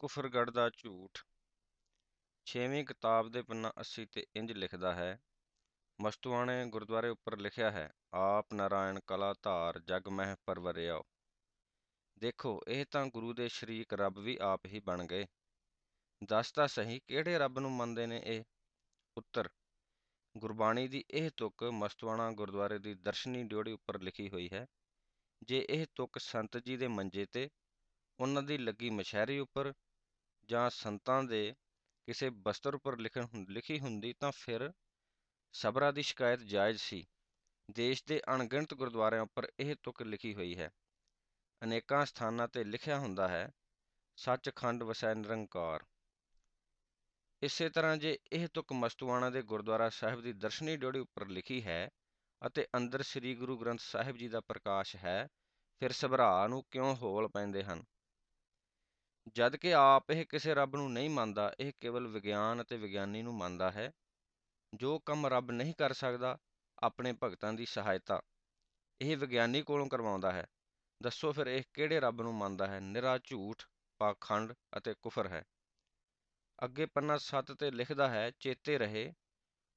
ਕੁਫਰਗੜ੍ਹ ਦਾ ਝੂਠ। ਛੇਵੀਂ ਕਿਤਾਬ ਦੇ ਪੰਨਾ 80 ਤੇ ਇੰਜ ਲਿਖਦਾ ਹੈ ਮਸਤੂਆਣੇ ਗੁਰਦੁਆਰੇ ਉੱਪਰ ਲਿਖਿਆ ਹੈ, ਆਪ ਨਾਰਾਇਣ ਕਲਾ ਧਾਰ ਜਗ ਮਹਿ ਪਰਵਰਿਆਓ। ਦੇਖੋ, ਇਹ ਤਾਂ ਗੁਰੂ ਦੇ ਸ਼ਰੀਕ ਰੱਬ ਵੀ ਆਪ ਹੀ ਬਣ ਗਏ। ਦੱਸ ਤਾਂ ਸਹੀ, ਕਿਹੜੇ ਰੱਬ ਨੂੰ ਮੰਨਦੇ ਨੇ ਇਹ? ਉੱਤਰ, ਗੁਰਬਾਣੀ ਦੀ ਇਹ ਤੁਕ ਮਸਤੂਆਣਾ ਗੁਰਦੁਆਰੇ ਦੀ ਦਰਸ਼ਨੀ ਡਿਉੜੀ ਉੱਪਰ ਲਿਖੀ ਹੋਈ ਹੈ। ਜੇ ਇਹ ਤੁਕ ਸੰਤ ਜੀ ਦੇ ਮੰਜੇ ਤੇ, ਉਹਨਾਂ ਦੀ ਲੱਗੀ ਮਸ਼ਹਿਰੀ ਉੱਪਰ ਜਾਂ ਸੰਤਾਂ ਦੇ ਕਿਸੇ ਬਸਤਰ ਉੱਪਰ ਲਿਖਣ ਲਿਖੀ ਹੁੰਦੀ ਤਾਂ ਫਿਰ ਸਬਰਾਂ ਦੀ ਸ਼ਿਕਾਇਤ ਜਾਇਜ਼ ਸੀ। ਦੇਸ਼ ਦੇ ਅਣਗਿਣਤ ਗੁਰਦੁਆਰਿਆਂ ਉੱਪਰ ਇਹ ਤੁਕ ਲਿਖੀ ਹੋਈ ਹੈ। ਅਨੇਕਾਂ ਸਥਾਨਾਂ ਤੇ ਲਿਖਿਆ ਹੁੰਦਾ ਹੈ, ਸੱਚਖੰਡ ਵਸੈ ਨਿਰੰਕਾਰ। ਇਸੇ ਤਰ੍ਹਾਂ ਜੇ ਇਹ ਤੁਕ ਮਸਤੂਆਣਾ ਦੇ ਗੁਰਦੁਆਰਾ ਸਾਹਿਬ ਦੀ ਦਰਸ਼ਨੀ ਡਿਓੜੀ ਉੱਪਰ ਲਿਖੀ ਹੈ ਅਤੇ ਅੰਦਰ ਸ੍ਰੀ ਗੁਰੂ ਗ੍ਰੰਥ ਸਾਹਿਬ ਜੀ ਦਾ ਪ੍ਰਕਾਸ਼ ਹੈ, ਫਿਰ ਸਭਰਾ ਨੂੰ ਕਿਉਂ ਹੋਲ ਪੈਂਦੇ ਹਨ? ਜਦ ਕਿ ਆਪ ਇਹ ਕਿਸੇ ਰੱਬ ਨੂੰ ਨਹੀਂ ਮੰਨਦਾ, ਇਹ ਕੇਵਲ ਵਿਗਿਆਨ ਅਤੇ ਵਿਗਿਆਨੀ ਨੂੰ ਮੰਨਦਾ ਹੈ, ਜੋ ਕੰਮ ਰੱਬ ਨਹੀਂ ਕਰ ਸਕਦਾ, ਆਪਣੇ ਭਗਤਾਂ ਦੀ ਸਹਾਇਤਾ। ਇਹ ਵਿਗਿਆਨੀ ਕੋਲੋਂ ਕਰਵਾਉਂਦਾ ਹੈ। ਦੱਸੋ ਫਿਰ ਇਹ ਕਿਹੜੇ ਰੱਬ ਨੂੰ ਮੰਨਦਾ ਹੈ? ਨਿਰਾ, ਝੂਠ, ਪਾਖੰਡ ਅਤੇ ਕੁਫਰ ਹੈ। ਅੱਗੇ ਪੰਨਾ 7 ਤੇ ਲਿਖਦਾ ਹੈ, ਚੇਤੇ ਰਹੇ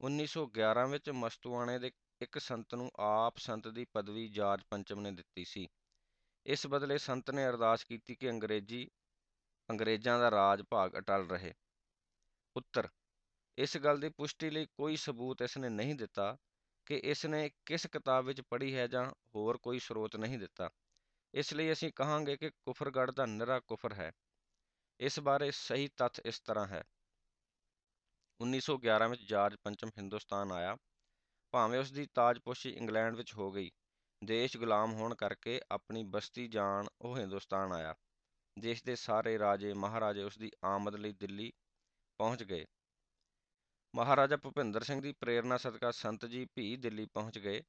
1911 ਵਿੱਚ ਮਸਤੂਆਣੇ ਦੇ ਇੱਕ ਸੰਤ ਨੂੰ ਆਪ ਸੰਤ ਦੀ ਪਦਵੀ ਜਾਰਜ ਪੰਚਮ ਨੇ ਦਿੱਤੀ ਸੀ। ਇਸ ਬਦਲੇ ਸੰਤ ਨੇ ਅਰਦਾਸ ਕੀਤੀ ਕਿ ਅੰਗਰੇਜ਼ੀ ਅੰਗਰੇਜ਼ਾਂ ਦਾ ਰਾਜ ਭਾਗ ਅਟਲ ਰਹੇ। ਉੱਤਰ ਇਸ ਗੱਲ ਦੀ ਪੁਸ਼ਟੀ ਲਈ ਕੋਈ ਸਬੂਤ ਇਸਨੇ ਨਹੀਂ ਦਿੱਤਾ ਕਿ ਇਸਨੇ ਕਿਸ ਕਿਤਾਬ ਵਿੱਚ ਪੜ੍ਹੀ ਹੈ ਜਾਂ ਹੋਰ ਕੋਈ ਸਰੋਤ ਨਹੀਂ ਦਿੱਤਾ। ਇਸ ਲਈ ਅਸੀਂ ਕਹਾਂਗੇ ਕਿ ਕੁਫਰਗੜ੍ਹ ਦਾ ਨਿਰਾ ਕੁਫਰ ਹੈ। ਇਸ ਬਾਰੇ ਸਹੀ ਤੱਥ ਇਸ ਤਰ੍ਹਾਂ ਹੈ। 1911 ਵਿੱਚ ਜਾਰਜ ਪੰਚਮ ਹਿੰਦੁਸਤਾਨ ਆਇਆ। ਭਾਵੇਂ ਉਸ ਦੀ ਤਾਜਪੋਸ਼ੀ ਇੰਗਲੈਂਡ ਵਿੱਚ ਹੋ ਗਈ, ਦੇਸ਼ ਗੁਲਾਮ ਹੋਣ ਕਰਕੇ ਆਪਣੀ ਬਸਤੀ ਜਾਣ ਉਹ ਹਿੰਦੁਸਤਾਨ ਆਇਆ। ਦੇਸ਼ ਦੇ ਸਾਰੇ ਰਾਜੇ, ਮਹਾਰਾਜੇ ਉਸ ਦੀ ਆਮਦ ਲਈ ਦਿੱਲੀ ਪਹੁੰਚ ਗਏ। ਮਹਾਰਾਜਾ ਭੁਪਿੰਦਰ ਸਿੰਘ ਦੀ ਪ੍ਰੇਰਣਾ ਸਦਕਾ ਸੰਤ ਜੀ ਭੀ ਦਿੱਲੀ ਪਹੁੰਚ ਗਏ।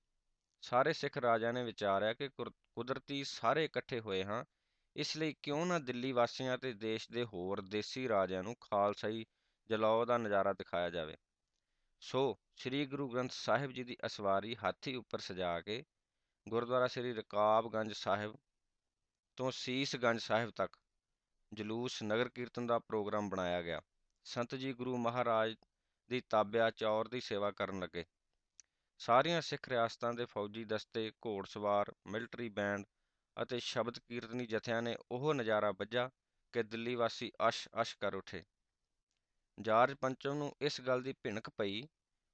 ਸਾਰੇ ਸਿੱਖ ਰਾਜਿਆਂ ਨੇ ਵਿਚਾਰਿਆ ਕਿ ਕੁਦਰਤੀ ਸਾਰੇ ਇਕੱਠੇ ਹੋਏ ਹਾਂ, ਇਸ ਲਈ ਕਿਉਂ ਨਾ ਦਿੱਲੀ ਵਾਸੀਆਂ ਤੇ ਦੇਸ਼ ਦੇ ਹੋਰ ਦੇਸੀ ਰਾਜਿਆਂ ਨੂੰ ਖਾਲਸਾਈ ਜਲਾਓ ਦਾ ਨਜ਼ਾਰਾ ਦਿਖਾਇਆ ਜਾਵੇ। ਸੋ ਸ੍ਰੀ ਗੁਰੂ ਗ੍ਰੰਥ ਸਾਹਿਬ ਜੀ ਦੀ ਅਸਵਾਰੀ ਹਾਥੀ ਉੱਪਰ ਸਜਾ ਕੇ ਗੁਰਦੁਆਰਾ ਸ੍ਰੀ ਰਕਾਬਗੰਜ ਸਾਹਿਬ ਤੋਂ ਸੀਸਗੰਜ ਸਾਹਿਬ ਤੱਕ ਜਲੂਸ ਨਗਰ ਕੀਰਤਨ ਦਾ ਪ੍ਰੋਗਰਾਮ ਬਣਾਇਆ ਗਿਆ। ਸੰਤ ਜੀ ਗੁਰੂ ਮਹਾਰਾਜ ਦੀ ਤਾਬਿਆ ਚੌਰ ਦੀ ਸੇਵਾ ਕਰਨ ਲੱਗੇ। ਸਾਰੀਆਂ ਸਿੱਖ ਰਿਆਸਤਾਂ ਦੇ ਫੌਜੀ ਦਸਤੇ, ਘੋੜਸਵਾਰ, ਮਿਲਟਰੀ ਬੈਂਡ ਅਤੇ ਸ਼ਬਦ ਕੀਰਤਨੀ ਜਥਿਆਂ ਨੇ ਉਹ ਨਜ਼ਾਰਾ ਵੱਜਾ ਕਿ ਦਿੱਲੀ ਵਾਸੀ ਅਸ਼ ਅਸ਼ ਕਰ ਉਠੇ। ਜਾਰਜ ਪੰਚਮ ਨੂੰ ਇਸ ਗੱਲ ਦੀ ਭਿਣਕ ਪਈ,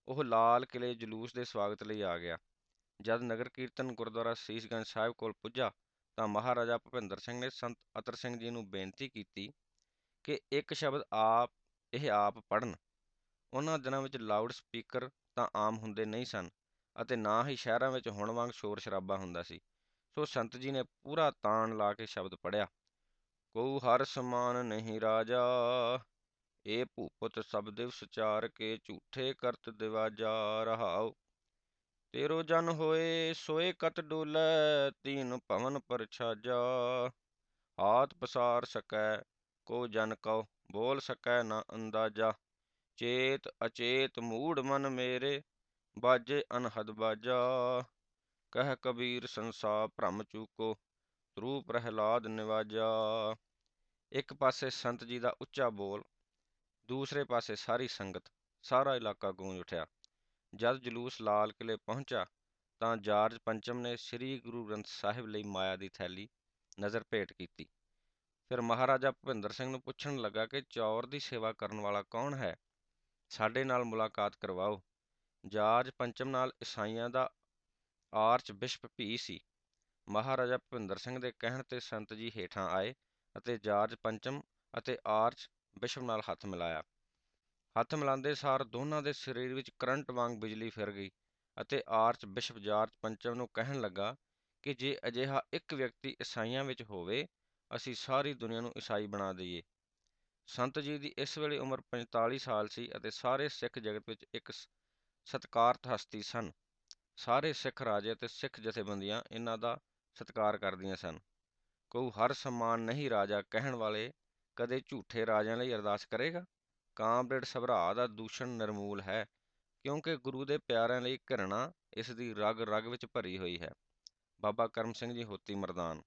ਉਹ ਲਾਲ ਕਿਲੇ ਜਲੂਸ ਦੇ ਸਵਾਗਤ ਲਈ ਆ ਗਿਆ। ਜਦ ਨਗਰ ਕੀਰਤਨ ਗੁਰਦੁਆਰਾ ਸੀਸਗੰਜ ਸਾਹਿਬ ਕੋਲ ਪੁੱਜਾ ਤਾਂ ਮਹਾਰਾਜਾ ਭੁਪਿੰਦਰ ਸਿੰਘ ਨੇ ਸੰਤ ਅਤਰ ਸਿੰਘ ਜੀ ਨੂੰ ਬੇਨਤੀ ਕੀਤੀ ਕਿ ਇੱਕ ਸ਼ਬਦ ਆਪ, ਇਹ ਆਪ ਪੜਨ ਉਹਨਾਂ ਦਿਨਾਂ ਵਿੱਚ ਲਾਊਡ ਸਪੀਕਰ ਤਾਂ ਆਮ ਹੁੰਦੇ ਨਹੀਂ ਸਨ ਅਤੇ ਨਾ ਹੀ ਸ਼ਹਿਰਾਂ ਵਿੱਚ ਹੁਣ ਵਾਂਗ ਸ਼ੋਰ ਸ਼ਰਾਬਾ ਹੁੰਦਾ ਸੀ। ਸੋ ਸੰਤ ਜੀ ਨੇ ਪੂਰਾ ਤਾਣ ਲਾ ਕੇ ਸ਼ਬਦ ਪੜਿਆ ਕੋ ਹਰ ਸਮਾਨ ਨਹੀਂ ਰਾਜਾ, ਇਹ ਭੂਪਤ ਸਭ ਦਿਵਸ ਚਾਰ ਕੇ ਝੂਠੇ ਕਰਤ ਦਿਵਾਜਾ ਰਹਾਉ। ਤੇਰੋ ਜਨ ਹੋਏ, ਸੋਏ ਕਤ ਡੋਲੇ, ਤੀਨ ਭਵਨ ਪਰ ਛਾਜਾ। ਹਾਥ ਪਸਾਰ ਸਕੈ, ਕੋ ਜਨ ਕਉ, ਬੋਲ ਸਕੈ ਨਾ ਅੰਦਾਜ਼ਾ। ਚੇਤ ਅਚੇਤ ਮੂੜ ਮਨ ਮੇਰੇ, ਬਾਜੇ ਅਨਹਦ ਬਾਜਾ। ਕਹਿ ਕਬੀਰ ਸੰਸਾ ਭ੍ਰਮ ਚੂਕੋ ਤਰੂ ਪ੍ਰਹਿਲਾਦ ਨਿਵਾਜਾ। ਇੱਕ ਪਾਸੇ ਸੰਤ ਜੀ ਦਾ ਉੱਚਾ ਬੋਲ, ਦੂਸਰੇ ਪਾਸੇ ਸਾਰੀ ਸੰਗਤ, ਸਾਰਾ ਇਲਾਕਾ ਗੂੰਜ ਉਠਿਆ। ਜਦ ਜਲੂਸ ਲਾਲ ਕਿਲੇ ਪਹੁੰਚਾ ਤਾਂ ਜਾਰਜ ਪੰਚਮ ਨੇ ਸ੍ਰੀ ਗੁਰੂ ਗ੍ਰੰਥ ਸਾਹਿਬ ਲਈ ਮਾਇਆ ਦੀ ਥੈਲੀ ਨਜ਼ਰ ਭੇਟ ਕੀਤੀ। ਫਿਰ ਮਹਾਰਾਜਾ ਭੁਪਿੰਦਰ ਸਿੰਘ ਨੂੰ ਪੁੱਛਣ ਲੱਗਾ ਕਿ ਚੌਰ ਦੀ ਸੇਵਾ ਕਰਨ ਵਾਲਾ ਕੌਣ ਹੈ? ਸਾਡੇ ਨਾਲ ਮੁਲਾਕਾਤ ਕਰਵਾਓ। ਜਾਰਜ ਪੰਚਮ ਨਾਲ ਈਸਾਈਆਂ ਦਾ ਆਰਚ ਬਿਸ਼ਪ ਭੀ ਸੀ। ਮਹਾਰਾਜਾ ਭੁਪਿੰਦਰ ਸਿੰਘ ਦੇ ਕਹਿਣ ਤੇ ਸੰਤ ਜੀ ਹੇਠਾਂ ਆਏ ਅਤੇ ਜਾਰਜ ਪੰਚਮ ਅਤੇ ਆਰਚ ਬਿਸ਼ਪ ਨਾਲ ਹੱਥ ਮਿਲਾਇਆ। ਹੱਥ ਮਿਲਾਉਂਦੇ ਸਾਰ ਦੋਨਾਂ ਦੇ ਸਰੀਰ ਵਿੱਚ ਕਰੰਟ ਵਾਂਗ ਬਿਜਲੀ ਫਿਰ ਗਈ ਅਤੇ ਆਰਚ ਬਿਸ਼ਪ ਜਾਰਜ ਪੰਚਮ ਨੂੰ ਕਹਿਣ ਲੱਗਾ ਕਿ ਜੇ ਅਜਿਹਾ ਇੱਕ ਵਿਅਕਤੀ ਈਸਾਈਆਂ ਵਿੱਚ ਹੋਵੇ, ਅਸੀਂ ਸਾਰੀ ਦੁਨੀਆ ਨੂੰ ਈਸਾਈ ਬਣਾ ਦਈਏ। ਸੰਤ ਜੀ ਦੀ ਇਸ ਵੇਲੇ ਉਮਰ 45 ਸਾਲ ਸੀ ਅਤੇ ਸਾਰੇ ਸਿੱਖ ਜਗਤ ਵਿੱਚ ਇੱਕ ਸਤਕਾਰਤ ਹਸਤੀ ਸਨ। ਸਾਰੇ ਸਿੱਖ ਰਾਜੇ ਅਤੇ ਸਿੱਖ ਜਥੇਬੰਦੀਆਂ ਇਹਨਾਂ ਦਾ ਸਤਕਾਰ ਕਰਦੀਆਂ ਸਨ। ਕੋਈ ਹਰ ਸਮਾਨ ਨਹੀਂ ਰਾਜਾ ਕਹਿਣ ਵਾਲੇ ਕਦੇ ਝੂਠੇ ਰਾਜਿਆਂ ਲਈ ਅਰਦਾਸ ਕਰੇਗਾ? ਕਾਮਰੇਡ ਸਭਰਾ ਦਾ ਦੂਸ਼ਣ ਨਿਰਮੂਲ ਹੈ, ਕਿਉਂਕਿ ਗੁਰੂ ਦੇ ਪਿਆਰਿਆਂ ਲਈ ਘਿਰਣਾ ਇਸ ਦੀ ਰਗ ਰਗ ਵਿੱਚ ਭਰੀ ਹੋਈ ਹੈ। ਬਾਬਾ ਕਰਮ ਸਿੰਘ ਜੀ ਹੋਤੀ ਮਰਦਾਨ,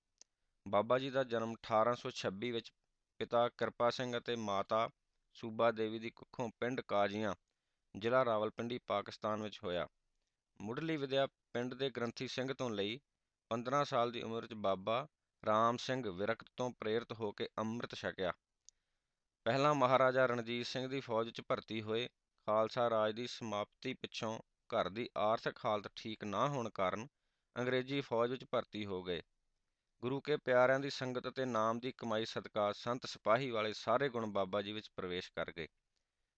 ਬਾਬਾ ਜੀ ਦਾ ਜਨਮ 1826 ਵਿੱਚ ਪਿਤਾ ਕਿਰਪਾ ਸਿੰਘ ਅਤੇ ਮਾਤਾ ਸੂਬਾ ਦੇਵੀ ਦੀ ਕੁੱਖੋਂ ਪਿੰਡ ਕਾਜ਼ੀਆਂ, ਜ਼ਿਲ੍ਹਾ ਰਾਵਲਪਿੰਡੀ, ਪਾਕਿਸਤਾਨ ਵਿੱਚ ਹੋਇਆ। ਮੁੱਢਲੀ ਵਿਦਿਆ ਪਿੰਡ ਦੇ ਗ੍ਰੰਥੀ ਸਿੰਘ ਤੋਂ ਲਈ 15 ਸਾਲ ਦੀ ਉਮਰ ਵਿੱਚ ਬਾਬਾ ਰਾਮ ਸਿੰਘ ਵਿਰਕਤ ਤੋਂ ਪ੍ਰੇਰਿਤ ਹੋ ਕੇ ਅੰਮ੍ਰਿਤ ਛਕਿਆ। ਪਹਿਲਾਂ ਮਹਾਰਾਜਾ ਰਣਜੀਤ ਸਿੰਘ ਦੀ ਫੌਜ 'ਚ ਭਰਤੀ ਹੋਏ, ਖਾਲਸਾ ਰਾਜ ਦੀ ਸਮਾਪਤੀ ਪਿੱਛੋਂ ਘਰ ਦੀ ਆਰਥਿਕ ਹਾਲਤ ਠੀਕ ਨਾ ਹੋਣ ਕਾਰਨ ਅੰਗਰੇਜ਼ੀ ਫੌਜ ਵਿੱਚ ਭਰਤੀ ਹੋ ਗਏ। ਗੁਰੂ ਕੇ ਪਿਆਰਿਆਂ ਦੀ ਸੰਗਤ ਅਤੇ ਨਾਮ ਦੀ ਕਮਾਈ ਸਦਕਾ ਸੰਤ ਸਿਪਾਹੀ ਵਾਲੇ ਸਾਰੇ ਗੁਣ ਬਾਬਾ ਜੀ ਵਿੱਚ ਪ੍ਰਵੇਸ਼ ਕਰ ਗਏ।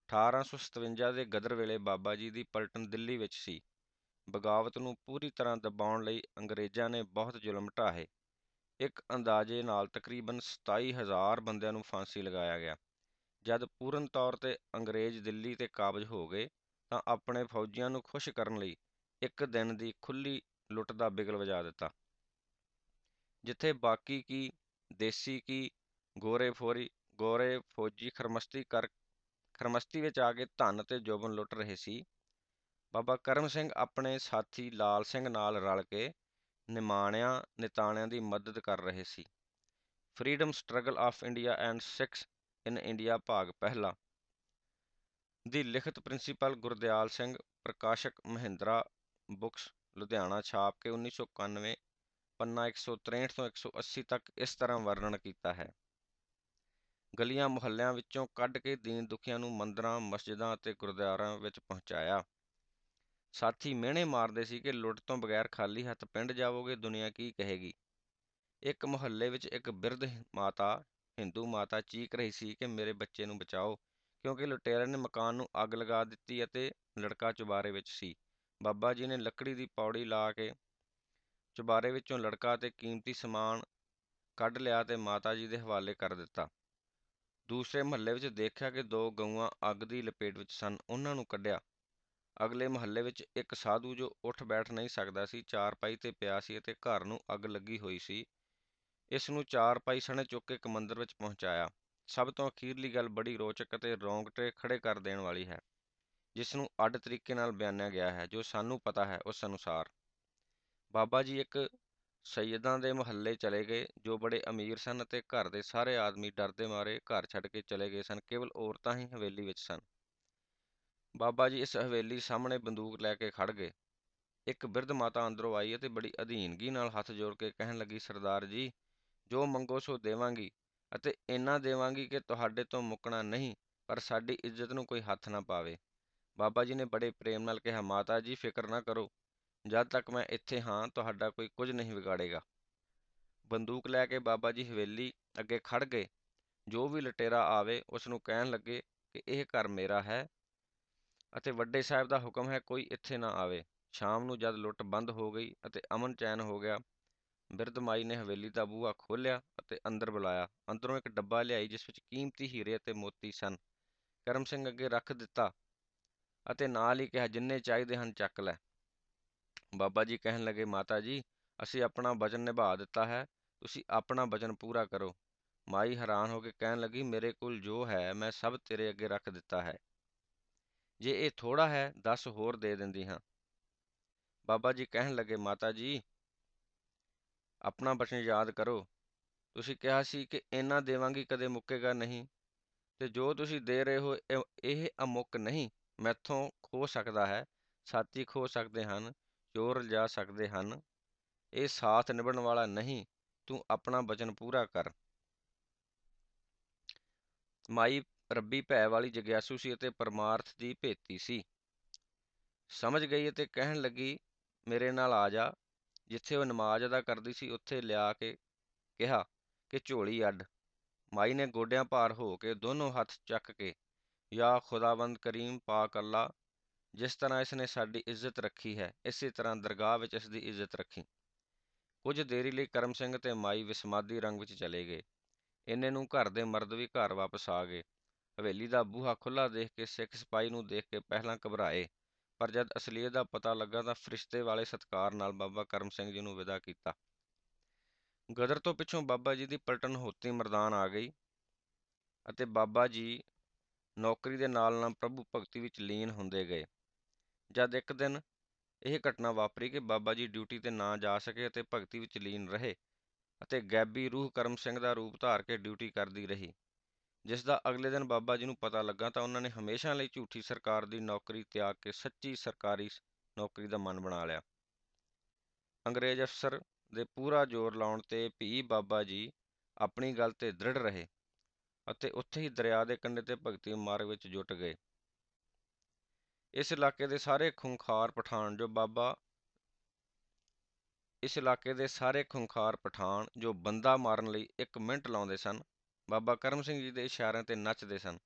1857 ਦੇ ਗਦਰ ਵੇਲੇ ਬਾਬਾ ਜੀ ਦੀ ਪਲਟਨ ਦਿੱਲੀ ਵਿੱਚ ਸੀ। ਬਗਾਵਤ ਨੂੰ ਪੂਰੀ ਤਰ੍ਹਾਂ ਦਬਾਉਣ ਲਈ ਅੰਗਰੇਜ਼ਾਂ ਨੇ ਬਹੁਤ ਜ਼ੁਲਮ ਢਾਹੇ। ਇੱਕ ਅੰਦਾਜ਼ੇ ਨਾਲ ਤਕਰੀਬਨ 27000 ਬੰਦਿਆਂ ਨੂੰ ਫਾਂਸੀ ਲਗਾਇਆ ਗਿਆ। ਜਦ ਪੂਰਨ ਤੌਰ ਤੇ ਅੰਗਰੇਜ਼ ਦਿੱਲੀ ਤੇ ਕਾਬਜ ਹੋ ਗਏ, ਤਾਂ ਆਪਣੇ ਫੌਜੀਆਂ ਨੂੰ ਖੁਸ਼ ਕਰਨ ਲਈ ਇੱਕ ਦਿਨ ਦੀ ਖੁੱਲ੍ਹੀ ਲੁੱਟ ਦਾ ਬਿਗਲ ਵਜਾ ਦਿੱਤਾ। ਜਿੱਥੇ ਬਾਕੀ ਕੀ, ਦੇਸੀ ਕੀ, ਗੋਰੇ ਫੋਰੀ, ਗੋਰੇ ਫੌਜੀ ਖਰਮਸਤੀ ਕਰ, ਖਰਮਸਤੀ ਵਿੱਚ ਆ ਕੇ ਧਨ ਤੇ ਜੋਬਨ ਲੁੱਟ ਰਹੇ ਸੀ। ਬਾਬਾ ਕਰਮ ਸਿੰਘ ਆਪਣੇ ਸਾਥੀ ਲਾਲ ਸਿੰਘ ਨਾਲ ਰਲ ਕੇ ਨਿਮਾਣਿਆਂ, ਨਿਤਾਣਿਆਂ ਦੀ ਮਦਦ ਕਰ ਰਹੇ ਸੀ। Freedom struggle of India and Sikhs in India ਭਾਗ ਪਹਿਲਾ। ਦੀ ਲਿਖਤ ਪ੍ਰਿੰਸੀਪਲ ਗੁਰਦਿਆਲ ਸਿੰਘ, ਪ੍ਰਕਾਸ਼ਕ ਮਹਿੰਦਰਾ ਬੁੱਕਸ, ਲੁਧਿਆਣਾ ਛਾਪ ਕੇ 1991 ਪੰਨਾ 163 ਤੋਂ 180 ਤੱਕ ਇਸ ਤਰ੍ਹਾਂ ਵਰਣਨ ਕੀਤਾ ਹੈ। ਗਲੀਆਂ ਮੁਹੱਲਿਆਂ ਵਿੱਚੋਂ ਕੱਢ ਕੇ ਦੀਨ ਦੁਖੀਆਂ ਨੂੰ ਮੰਦਰਾਂ, ਮਸਜਿਦਾਂ ਅਤੇ ਗੁਰਦੁਆਰਿਆਂ ਵਿੱਚ ਪਹੁੰਚਾਇਆ। ਸਾਥੀ ਮਿਹਣੇ ਮਾਰਦੇ ਸੀ ਕਿ ਲੁੱਟ ਤੋਂ ਬਗੈਰ ਖਾਲੀ ਹੱਥ ਪਿੰਡ ਜਾਵੋਗੇ, ਦੁਨੀਆ ਕੀ ਕਹੇਗੀ? ਇੱਕ ਮੁਹੱਲੇ ਵਿੱਚ ਇੱਕ ਬਿਰਧ ਮਾਤਾ ਹਿੰਦੂ ਮਾਤਾ ਚੀਕ ਰਹੀ ਸੀ ਕਿ ਮੇਰੇ ਬੱਚੇ ਨੂੰ ਬਚਾਓ, ਕਿਉਂਕਿ ਲੁਟੇਰਿਆਂ ਨੇ ਮਕਾਨ ਨੂੰ ਅੱਗ ਲਗਾ ਦਿੱਤੀ ਅਤੇ ਲੜਕਾ ਚੁਬਾਰੇ ਵਿੱਚ ਸੀ। ਬਾਬਾ ਜੀ ਨੇ ਲੱਕੜੀ ਦੀ ਪੌੜੀ ਲਾ ਕੇ ਚੁਬਾਰੇ ਵਿੱਚੋਂ ਲੜਕਾ ਤੇ ਕੀਮਤੀ ਸਮਾਨ ਕੱਢ ਲਿਆ ਤੇ ਮਾਤਾ ਜੀ ਦੇ ਹਵਾਲੇ ਕਰ ਦਿੱਤਾ। ਦੂਸਰੇ ਮਹੱਲੇ ਵਿੱਚ ਦੇਖਿਆ ਕਿ ਦੋ ਗਊਆਂ ਅੱਗ ਦੀ ਲਪੇਟ ਵਿੱਚ ਸਨ, ਉਹਨਾਂ ਨੂੰ ਕੱਢਿਆ। ਅਗਲੇ ਮਹੱਲੇ ਵਿੱਚ ਇੱਕ ਸਾਧੂ ਜੋ ਉੱਠ ਬੈਠ ਨਹੀਂ ਸਕਦਾ ਸੀ, ਚਾਰਪਾਈ ਤੇ ਪਿਆ ਸੀ ਅਤੇ ਘਰ ਨੂੰ ਅੱਗ ਲੱਗੀ ਹੋਈ ਸੀ। ਇਸ ਨੂੰ ਚਾਰ ਚਾਰਪਾਈ ਸਣੇ ਚੁੱਕ ਕੇ ਇੱਕ ਮੰਦਰ ਵਿੱਚ ਪਹੁੰਚਾਇਆ। ਸਭ ਤੋਂ ਅਖੀਰਲੀ ਗੱਲ ਬੜੀ ਰੋਚਕ ਅਤੇ ਰੋਂਗਟੇ ਖੜੇ ਕਰ ਦੇਣ ਵਾਲੀ ਹੈ, ਜਿਸ ਨੂੰ ਅੱਡ ਤਰੀਕੇ ਨਾਲ ਬਿਆਨਿਆ ਗਿਆ ਹੈ, ਜੋ ਸਾਨੂੰ ਪਤਾ ਹੈ ਉਸ ਅਨੁਸਾਰ। ਬਾਬਾ ਜੀ ਇੱਕ ਸੈਯਦਾਂ ਦੇ ਮੁਹੱਲੇ ਚਲੇ ਗਏ, ਜੋ ਬੜੇ ਅਮੀਰ ਸਨ ਅਤੇ ਘਰ ਦੇ ਸਾਰੇ ਆਦਮੀ ਡਰਦੇ ਮਾਰੇ ਘਰ ਛੱਡ ਕੇ ਚਲੇ ਗਏ ਸਨ, ਕੇਵਲ ਔਰਤਾਂ ਹੀ ਹਵੇਲੀ ਵਿੱਚ ਸਨ। ਬਾਬਾ ਜੀ ਇਸ ਹਵੇਲੀ ਸਾਹਮਣੇ ਬੰਦੂਕ ਲੈ ਕੇ ਖੜ ਗਏ। ਇੱਕ ਬਿਰਧ ਮਾਤਾ ਅੰਦਰੋਂ ਆਈ ਅਤੇ ਬੜੀ ਅਧੀਨਗੀ ਨਾਲ ਹੱਥ ਜੋੜ ਕੇ ਕਹਿਣ ਲੱਗੀ, ਸਰਦਾਰ ਜੀ ਜੋ ਮੰਗੋ ਸੋ ਦੇਵਾਂਗੀ ਅਤੇ ਇੰਨਾ ਦੇਵਾਂਗੀ ਕਿ ਤੁਹਾਡੇ ਤੋਂ ਮੁੱਕਣਾ ਨਹੀਂ, ਪਰ ਸਾਡੀ ਇੱਜ਼ਤ ਨੂੰ ਕੋਈ ਹੱਥ ਨਾ ਪਾਵੇ। ਬਾਬਾ ਜੀ ਨੇ ਬੜੇ ਪ੍ਰੇਮ ਨਾਲ ਕਿਹਾ, ਮਾਤਾ ਜੀ, ਫਿਕਰ ਨਾ ਕਰੋ। ਜਦ ਤੱਕ ਮੈਂ ਇੱਥੇ ਹਾਂ, ਤੁਹਾਡਾ ਕੋਈ ਕੁਝ ਨਹੀਂ ਵਿਗਾੜੇਗਾ। ਬੰਦੂਕ ਲੈ ਕੇ ਬਾਬਾ ਜੀ ਹਵੇਲੀ ਅੱਗੇ ਖੜ ਗਏ। ਜੋ ਵੀ ਲਟੇਰਾ ਆਵੇ ਉਸ ਨੂੰ ਕਹਿਣ ਲੱਗੇ ਕਿ ਇਹ ਘਰ ਮੇਰਾ ਹੈ ਅਤੇ ਵੱਡੇ ਸਾਹਿਬ ਦਾ ਹੁਕਮ ਹੈ ਕੋਈ ਇੱਥੇ ਨਾ ਆਵੇ। ਸ਼ਾਮ ਨੂੰ ਜਦ ਲੁੱਟ ਬੰਦ ਹੋ ਗਈ ਅਤੇ ਅਮਨ ਚੈਨ ਹੋ ਗਿਆ ਬਿਰਧ ਮਾਈ ਨੇ ਹਵੇਲੀ ਦਾ ਬੂਹਾ ਖੋਲ੍ਹਿਆ ਅਤੇ ਅੰਦਰ ਬੁਲਾਇਆ। ਅੰਦਰੋਂ ਇੱਕ ਡੱਬਾ ਲਿਆਈ, ਜਿਸ ਵਿੱਚ ਕੀਮਤੀ ਹੀਰੇ ਅਤੇ ਮੋਤੀ ਸਨ। ਕਰਮ ਸਿੰਘ ਅੱਗੇ ਰੱਖ ਦਿੱਤਾ ਅਤੇ ਨਾਲ ਹੀ ਕਿਹਾ, ਜਿੰਨੇ ਚਾਹੀਦੇ ਹਨ, ਚੱਕ ਲੈ। ਬਾਬਾ ਜੀ ਕਹਿਣ ਲੱਗੇ, ਮਾਤਾ ਜੀ, ਅਸੀਂ ਆਪਣਾ ਵਚਨ ਨਿਭਾ ਦਿੱਤਾ ਹੈ। ਤੁਸੀਂ ਆਪਣਾ ਵਚਨ ਪੂਰਾ ਕਰੋ। ਮਾਈ ਹੈਰਾਨ ਹੋ ਕੇ ਕਹਿਣ ਲੱਗੀ, ਮੇਰੇ ਕੋਲ ਜੋ ਹੈ, ਮੈਂ ਸਭ ਤੇਰੇ ਅੱਗੇ ਰੱਖ ਦਿੱਤਾ ਹੈ। ਜੇ ਇਹ ਥੋੜ੍ਹਾ ਹੈ, ਦਸ ਹੋਰ ਦੇ ਦਿੰਦੀ ਹਾਂ। ਬਾਬਾ ਜੀ ਕਹਿਣ ਲੱਗੇ, ਮਾਤਾ ਜੀ ਆਪਣਾ ਬਚਨ ਯਾਦ ਕਰੋ। ਤੁਸੀਂ ਕਿਹਾ ਸੀ ਕਿ ਇੰਨਾ ਦੇਵਾਂਗੀ ਕਦੇ ਮੁੱਕੇਗਾ ਨਹੀਂ ਤੇ ਜੋ ਤੁਸੀਂ ਦੇ ਰਹੇ ਹੋ, ਇਹ ਅਮੁੱਕ ਨਹੀਂ, ਮੈਥੋਂ ਖੋ ਸਕਦਾ ਹੈ ਸਾਥੀ ਖੋ ਸਕਦੇ ਹਨ, ਚੋਰ ਲਿਜਾ ਸਕਦੇ ਹਨ। ਇਹ ਸਾਥ ਨਿਭਣ ਵਾਲਾ ਨਹੀਂ, ਤੂੰ ਆਪਣਾ ਬਚਨ ਪੂਰਾ ਕਰ। ਮਾਈ ਰੱਬੀ ਭੈ ਵਾਲੀ ਜਗਿਆਸੂ ਸੀ ਅਤੇ ਪਰਮਾਰਥ ਦੀ ਭੇਤੀ ਸੀ। ਸਮਝ ਗਈ ਅਤੇ ਕਹਿਣ ਲੱਗੀ, ਮੇਰੇ ਨਾਲ ਆ ਜਾ ਜਿੱਥੇ ਉਹ ਨਮਾਜ਼ ਅਦਾ ਕਰਦੀ ਸੀ, ਉੱਥੇ ਲਿਆ ਕੇ ਕਿਹਾ ਕਿ ਝੋਲੀ ਅੱਡ। ਮਾਈ ਨੇ ਗੋਡਿਆਂ ਭਾਰ ਹੋ ਕੇ ਦੋਨੋਂ ਹੱਥ ਚੱਕ ਕੇ, ਯਾ ਖੁਦਾਵੰਦ ਕਰੀਮ ਪਾਕ ਅੱਲਾ, ਜਿਸ ਤਰ੍ਹਾਂ ਇਸ ਨੇ ਸਾਡੀ ਇੱਜ਼ਤ ਰੱਖੀ ਹੈ, ਇਸੇ ਤਰ੍ਹਾਂ ਦਰਗਾਹ ਵਿੱਚ ਇਸ ਦੀ ਇੱਜ਼ਤ ਰੱਖੀ। ਕੁਝ ਦੇਰੀ ਲਈ ਕਰਮ ਸਿੰਘ ਤੇ ਮਾਈ ਵਿਸਮਾਦੀ ਰੰਗ ਵਿੱਚ ਚਲੇ ਗਏ। ਇੰਨੇ ਨੂੰ ਘਰ ਦੇ ਮਰਦ ਵੀ ਘਰ ਵਾਪਸ ਆ ਗਏ। ਹਵੇਲੀ ਦਾ ਬੂਹਾ ਖੁੱਲਾ ਦੇਖ ਕੇ ਸਿੱਖ ਸਿਪਾਹੀ ਨੂੰ ਦੇਖ ਕੇ ਪਹਿਲਾਂ ਘਬਰਾਏ। ਪਰ ਜਦ ਅਸਲੀਅਤ ਦਾ ਪਤਾ ਲੱਗਾ ਤਾਂ ਫਰਿਸ਼ਤੇ ਵਾਲੇ ਸਤਿਕਾਰ ਨਾਲ ਬਾਬਾ ਕਰਮ ਸਿੰਘ ਜੀ ਨੂੰ ਵਿਦਾ ਕੀਤਾ। ਗਦਰ ਤੋਂ ਪਿੱਛੋਂ ਬਾਬਾ ਜੀ ਦੀ ਪਲਟਨ ਹੋਤੀ ਮਰਦਾਨ ਆ ਗਈ ਅਤੇ ਬਾਬਾ ਜੀ ਨੌਕਰੀ ਦੇ ਨਾਲ ਨਾਲ ਪ੍ਰਭੂ ਭਗਤੀ ਵਿੱਚ ਲੀਨ ਹੁੰਦੇ ਗਏ। ਜਦ ਇੱਕ ਦਿਨ ਇਹ ਘਟਨਾ ਵਾਪਰੀ ਕਿ ਬਾਬਾ ਜੀ ਡਿਊਟੀ ਤੇ ਨਾ ਜਾ ਸਕੇ ਅਤੇ ਭਗਤੀ ਵਿੱਚ ਲੀਨ ਰਹੇ ਅਤੇ ਗੈਬੀ ਰੂਹ ਕਰਮ ਸਿੰਘ ਦਾ ਰੂਪ ਧਾਰ ਕੇ ਡਿਊਟੀ ਕਰਦੀ ਰਹੀ। ਜਿਸ ਦਾ ਅਗਲੇ ਦਿਨ ਬਾਬਾ ਜੀ ਨੂੰ ਪਤਾ ਲੱਗਾ ਤਾਂ ਉਹਨਾਂ ਨੇ ਹਮੇਸ਼ਾ ਲਈ ਝੂਠੀ ਸਰਕਾਰ ਦੀ ਨੌਕਰੀ ਤਿਆਗ ਕੇ ਸੱਚੀ ਸਰਕਾਰੀ ਨੌਕਰੀ ਦਾ ਮਨ ਬਣਾ ਲਿਆ। ਅੰਗਰੇਜ਼ ਅਫਸਰ ਦੇ ਪੂਰਾ ਜ਼ੋਰ ਲਾਉਣ ਤੇ ਭੀ ਬਾਬਾ ਜੀ ਆਪਣੀ ਗੱਲ ਤੇ ਦ੍ਰਿੜ ਰਹੇ ਅਤੇ ਉੱਥੇ ਹੀ ਦਰਿਆ ਦੇ ਕੰਢੇ ਤੇ ਭਗਤੀ ਮਾਰਗ ਵਿੱਚ ਜੁਟ ਗਏ। ਇਸ ਇਲਾਕੇ ਦੇ ਸਾਰੇ ਖੁੰਖਾਰ ਪਠਾਨ ਜੋ ਬਾਬਾ, ਇਸ ਇਲਾਕੇ ਦੇ ਸਾਰੇ ਖੁੰਖਾਰ ਪਠਾਨ ਜੋ ਬੰਦਾ ਮਾਰਨ ਲਈ ਇੱਕ ਮਿੰਟ ਲਾਉਂਦੇ ਸਨ ਬਾਬਾ ਕਰਮ ਸਿੰਘ ਜੀ ਦੇ ਇਸ਼ਾਰਿਆਂ ਤੇ ਨੱਚਦੇ ਸਨ।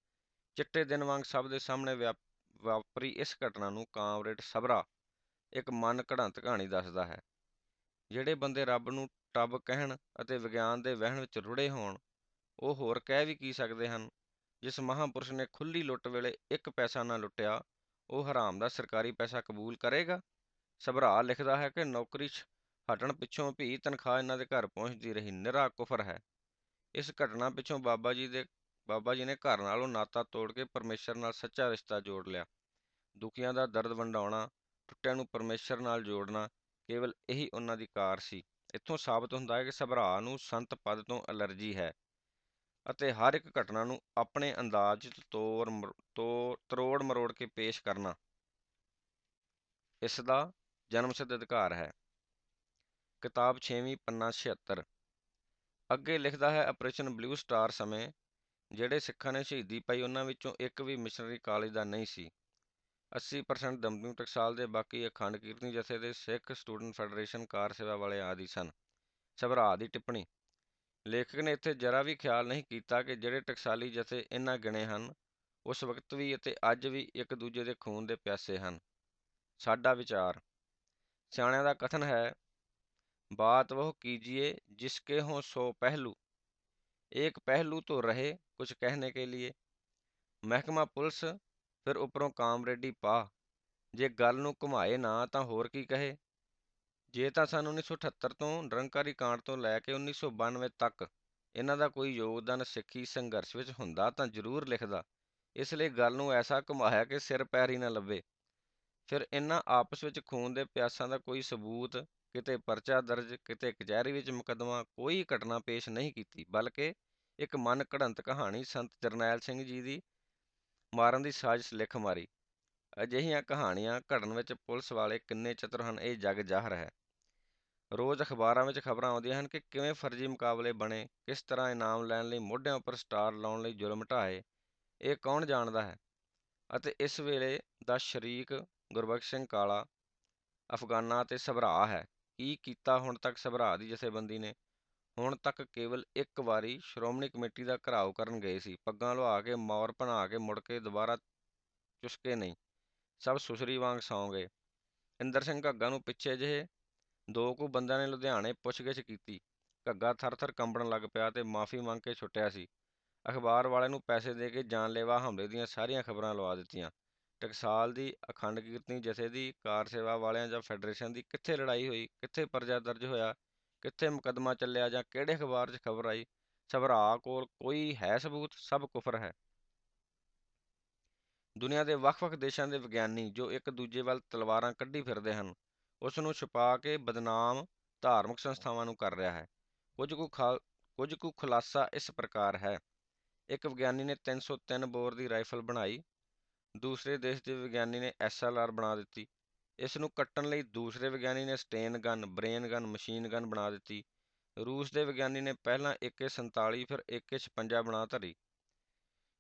ਚਿੱਟੇ ਦਿਨ ਵਾਂਗ ਸਭ ਦੇ ਸਾਹਮਣੇ ਵਾਪਰੀ ਇਸ ਘਟਨਾ ਨੂੰ ਕਾਮਰੇਡ ਸਬਰਾ ਇੱਕ ਮਨ ਘੜੰਤ ਕਹਾਣੀ ਦੱਸਦਾ ਹੈ। ਜਿਹੜੇ ਬੰਦੇ ਰੱਬ ਨੂੰ ਟੱਬ ਕਹਿਣ ਅਤੇ ਵਿਗਿਆਨ ਦੇ ਵਹਿਣ ਵਿੱਚ ਰੁੜੇ ਹੋਣ, ਉਹ ਹੋਰ ਕਹਿ ਵੀ ਕੀ ਸਕਦੇ ਹਨ? ਜਿਸ ਮਹਾਂਪੁਰਸ਼ ਨੇ ਖੁੱਲੀ ਲੁੱਟ ਵੇਲੇ ਇੱਕ ਪੈਸਾ ਨਾ ਲੁੱਟਿਆ, ਉਹ ਹਰਾਮ ਦਾ ਸਰਕਾਰੀ ਪੈਸਾ ਕਬੂਲ ਕਰੇਗਾ? ਸਭਰਾ ਲਿਖਦਾ ਹੈ ਕਿ ਨੌਕਰੀ 'ਚ ਹਟਣ ਪਿੱਛੋਂ ਵੀ ਤਨਖਾਹ ਇਹਨਾਂ ਦੇ ਘਰ ਪਹੁੰਚਦੀ ਰਹੀ ਨਿਰਾ ਕੁਫਰ ਹੈ। ਇਸ ਘਟਨਾ ਪਿੱਛੋਂ ਬਾਬਾ ਜੀ ਦੇ, ਬਾਬਾ ਜੀ ਨੇ ਘਰ ਨਾਲੋਂ ਨਾਤਾ ਤੋੜ ਕੇ ਪਰਮੇਸ਼ਰ ਨਾਲ ਸੱਚਾ ਰਿਸ਼ਤਾ ਜੋੜ ਲਿਆ। ਦੁਖੀਆਂ ਦਾ ਦਰਦ ਵੰਡਾਉਣਾ, ਟੁੱਟਿਆਂ ਨੂੰ ਪਰਮੇਸ਼ਰ ਨਾਲ ਜੋੜਨਾ ਕੇਵਲ ਇਹੀ ਉਹਨਾਂ ਦੀ ਕਾਰ ਸੀ। ਇੱਥੋਂ ਸਾਬਤ ਹੁੰਦਾ ਹੈ ਕਿ ਸਭਰਾ ਨੂੰ ਸੰਤ ਪਦ ਤੋਂ ਅਲਰਜੀ ਹੈ ਅਤੇ ਹਰ ਇੱਕ ਘਟਨਾ ਨੂੰ ਆਪਣੇ ਅੰਦਾਜ਼ 'ਚ ਤੋੜ ਤਰੋੜ ਮਰੋੜ ਕੇ ਪੇਸ਼ ਕਰਨਾ ਇਸ ਦਾ ਜਨਮਸਿੱਧ ਅਧਿਕਾਰ ਹੈ। ਕਿਤਾਬ 6ਵੀਂ ਪੰਨਾ 76 ਅੱਗੇ ਲਿਖਦਾ ਹੈ ਆਪਰੇਸ਼ਨ ਬਲੂ ਸਟਾਰ ਸਮੇਂ, ਜਿਹੜੇ ਸਿੱਖਾਂ ਨੇ ਸ਼ਹੀਦੀ ਪਾਈ, ਉਹਨਾਂ ਵਿੱਚੋਂ ਇੱਕ ਵੀ ਮਿਸ਼ਨਰੀ ਕਾਲਜ ਦਾ ਨਹੀਂ ਸੀ। 80% ਦਮਦਮੀ ਟਕਸਾਲ ਦੇ ਬਾਕੀ ਅਖੰਡ ਕੀਰਤਨੀ ਜਥੇ ਦੇ ਸਿੱਖ ਸਟੂਡੈਂਟ ਫੈਡਰੇਸ਼ਨ ਕਾਰ ਸੇਵਾ ਵਾਲੇ ਆਦਿ ਸਨ। ਸਭਰਾ ਦੀ ਟਿੱਪਣੀ। ਲੇਖਕ ਨੇ ਇੱਥੇ ਜਰਾ ਵੀ ਖਿਆਲ ਨਹੀਂ ਕੀਤਾ ਕਿ ਜਿਹੜੇ ਟਕਸਾਲੀ ਜਥੇ ਇਹਨਾਂ ਗਿਣੇ ਹਨ, ਉਸ ਵਕਤ ਵੀ ਅਤੇ ਅੱਜ ਵੀ ਇੱਕ ਦੂਜੇ ਦੇ ਖੂਨ ਦੇ ਪਿਆਸੇ ਹਨ। ਸਾਡਾ ਵਿਚਾਰ। ਸਿਆਣਿਆਂ ਦਾ ਕਥਨ ਹੈ ਬਾਤ ਉਹ ਕੀਜੀਏ ਜਿਸਕੇ ਹੋ ਸੋ ਪਹਿਲੂ ਇੱਕ ਪਹਿਲੂ ਤੋਂ ਰਹੇ ਕੁਝ ਕਹਿਣੇ ਕੇ ਲਈ ਮਹਿਕਮਾ ਪੁਲਿਸ ਫਿਰ ਉੱਪਰੋਂ ਕਾਮਰੇਡੀ ਪਾ ਜੇ ਗੱਲ ਨੂੰ ਘੁਮਾਏ ਨਾ ਤਾਂ ਹੋਰ ਕੀ ਕਹੇ ਜੇ ਤਾਂ ਸਨ 1978 ਤੋਂ ਨਿਰੰਕਾਰੀ ਕਾਂਡ ਤੋਂ ਲੈ ਕੇ 1992 ਤੱਕ ਇਹਨਾਂ ਦਾ ਕੋਈ ਯੋਗਦਾਨ ਸਿੱਖੀ ਸੰਘਰਸ਼ ਵਿੱਚ ਹੁੰਦਾ ਤਾਂ ਜ਼ਰੂਰ ਲਿਖਦਾ ਇਸ ਲਈ ਗੱਲ ਨੂੰ ਐਸਾ ਘੁਮਾਇਆ ਕਿ ਸਿਰ ਪੈਰ ਹੀ ਨਾ ਲੱਭੇ ਫਿਰ ਇਹਨਾਂ ਆਪਸ ਵਿੱਚ ਖੂਨ ਦੇ ਪਿਆਸਾਂ ਦਾ ਕੋਈ ਸਬੂਤ ਕਿਤੇ ਪਰਚਾ ਦਰਜ, ਕਿਤੇ ਕਚਹਿਰੀ ਵਿੱਚ ਮੁਕੱਦਮਾ, ਕੋਈ ਘਟਨਾ ਪੇਸ਼ ਨਹੀਂ ਕੀਤੀ, ਬਲਕਿ ਇੱਕ ਮਨ ਘੜੰਤ ਕਹਾਣੀ ਸੰਤ ਜਰਨੈਲ ਸਿੰਘ ਜੀ ਦੀ ਮਾਰਨ ਦੀ ਸਾਜ਼ਿਸ਼ ਲਿਖ ਮਾਰੀ। ਅਜਿਹੀਆਂ ਕਹਾਣੀਆਂ ਘੜਨ ਵਿੱਚ ਪੁਲਿਸ ਵਾਲੇ ਕਿੰਨੇ ਚਤੁਰ ਹਨ, ਇਹ ਜਗ ਜ਼ਾਹਰ ਹੈ। ਰੋਜ਼ ਅਖਬਾਰਾਂ ਵਿੱਚ ਖਬਰਾਂ ਆਉਂਦੀਆਂ ਹਨ ਕਿ ਕਿਵੇਂ ਫਰਜ਼ੀ ਮੁਕਾਬਲੇ ਬਣੇ, ਕਿਸ ਤਰ੍ਹਾਂ ਇਨਾਮ ਲੈਣ ਲਈ ਮੋਢਿਆਂ ਉੱਪਰ ਸਟਾਰ ਲਾਉਣ ਲਈ ਜ਼ੁਲਮ ਢਾਏ ਇਹ ਕੌਣ ਜਾਣਦਾ ਹੈ? ਅਤੇ ਇਸ ਵੇਲੇ ਦਾ ਸ਼ਰੀਕ ਗੁਰਬਖਸ਼ ਸਿੰਘ ਕਾਲਾ ਅਫਗਾਨਾ ਤੇ ਸਭਰਾ ਹੈ। ਕੀ ਕੀਤਾ ਹੁਣ ਤੱਕ ਸਭਰਾ ਦੀ ਜਥੇਬੰਦੀ ਨੇ? ਹੁਣ ਤੱਕ ਕੇਵਲ ਇੱਕ ਵਾਰੀ ਸ਼੍ਰੋਮਣੀ ਕਮੇਟੀ ਦਾ ਘਰਾਓ ਕਰਨ ਗਏ ਸੀ। ਪੱਗਾਂ ਲੁਹਾ ਕੇ, ਮੌਰ ਬਣਾ ਕੇ ਮੁੜ ਕੇ ਦੁਬਾਰਾ ਚੁਸਕੇ ਨਹੀਂ। ਸਭ ਸੁਸਰੀ ਵਾਂਗ ਸੌਂ ਗਏ। ਇੰਦਰ ਸਿੰਘ ਘੱਗਾ ਨੂੰ ਪਿੱਛੇ ਜਿਹੇ ਦੋ ਕੁ ਬੰਦਿਆਂ ਨੇ ਲੁਧਿਆਣੇ ਪੁੱਛਗਿੱਛ ਕੀਤੀ। ਘੱਗਾ ਥਰ-ਥਰ ਕੰਬਣ ਲੱਗ ਪਿਆ ਤੇ ਮਾਫੀ ਮੰਗ ਕੇ ਛੁੱਟਿਆ ਸੀ। ਅਖਬਾਰ ਵਾਲੇ ਨੂੰ ਪੈਸੇ ਦੇ ਕੇ ਜਾਨਲੇਵਾ ਹਮਲੇ ਦੀਆਂ ਸਾਰੀਆਂ ਖਬਰਾਂ ਲਵਾ ਦਿੱਤੀਆਂ। ਟਕਸਾਲ ਦੀ ਅਖੰਡ ਕੀਰਤਨੀ ਜਥੇ ਦੀ ਕਾਰ ਸੇਵਾ ਵਾਲਿਆਂ ਜਾਂ ਫੈਡਰੇਸ਼ਨ ਦੀ ਕਿੱਥੇ ਲੜਾਈ ਹੋਈ, ਕਿੱਥੇ ਪਰਜਾ ਦਰਜ ਹੋਇਆ, ਕਿੱਥੇ ਮੁਕੱਦਮਾ ਚੱਲਿਆ ਜਾਂ ਕਿਹੜੇ ਅਖਬਾਰ 'ਚ ਖਬਰ ਆਈ, ਸਭਰਾ ਕੋਲ ਕੋਈ ਹੈ ਸਬੂਤ? ਸਭ ਕੁਫਰ ਹੈ। ਦੁਨੀਆ ਦੇ ਵੱਖ-ਵੱਖ ਦੇਸ਼ਾਂ ਦੇ ਵਿਗਿਆਨੀ ਜੋ ਇੱਕ ਦੂਜੇ ਵੱਲ ਤਲਵਾਰਾਂ ਕੱਢੀ ਫਿਰਦੇ ਹਨ, ਉਸ ਨੂੰ ਛੁਪਾ ਕੇ ਬਦਨਾਮ ਧਾਰਮਿਕ ਸੰਸਥਾਵਾਂ ਨੂੰ ਕਰ ਰਿਹਾ ਹੈ। ਕੁਝ ਕੁ ਕੁਝ ਕੁ ਖੁਲਾਸਾ ਇਸ ਪ੍ਰਕਾਰ ਹੈ। ਇੱਕ ਵਿਗਿਆਨੀ ਨੇ 303 ਬੋਰ ਦੀ ਰਾਈਫਲ ਬਣਾਈ ਦੂਸਰੇ ਦੇਸ਼ ਦੇ ਵਿਗਿਆਨੀ ਨੇ ਐਸਐਲਆਰ ਬਣਾ ਦਿੱਤੀ। ਇਸ ਨੂੰ ਕੱਟਣ ਲਈ ਦੂਸਰੇ ਵਿਗਿਆਨੀ ਨੇ sten gun, Bren gun, machine gun ਬਣਾ ਦਿੱਤੀ। ਰੂਸ ਦੇ ਵਿਗਿਆਨੀ ਨੇ ਪਹਿਲਾਂ AK-47 ਫਿਰ AK-56 ਬਣਾ ਧਰੀ।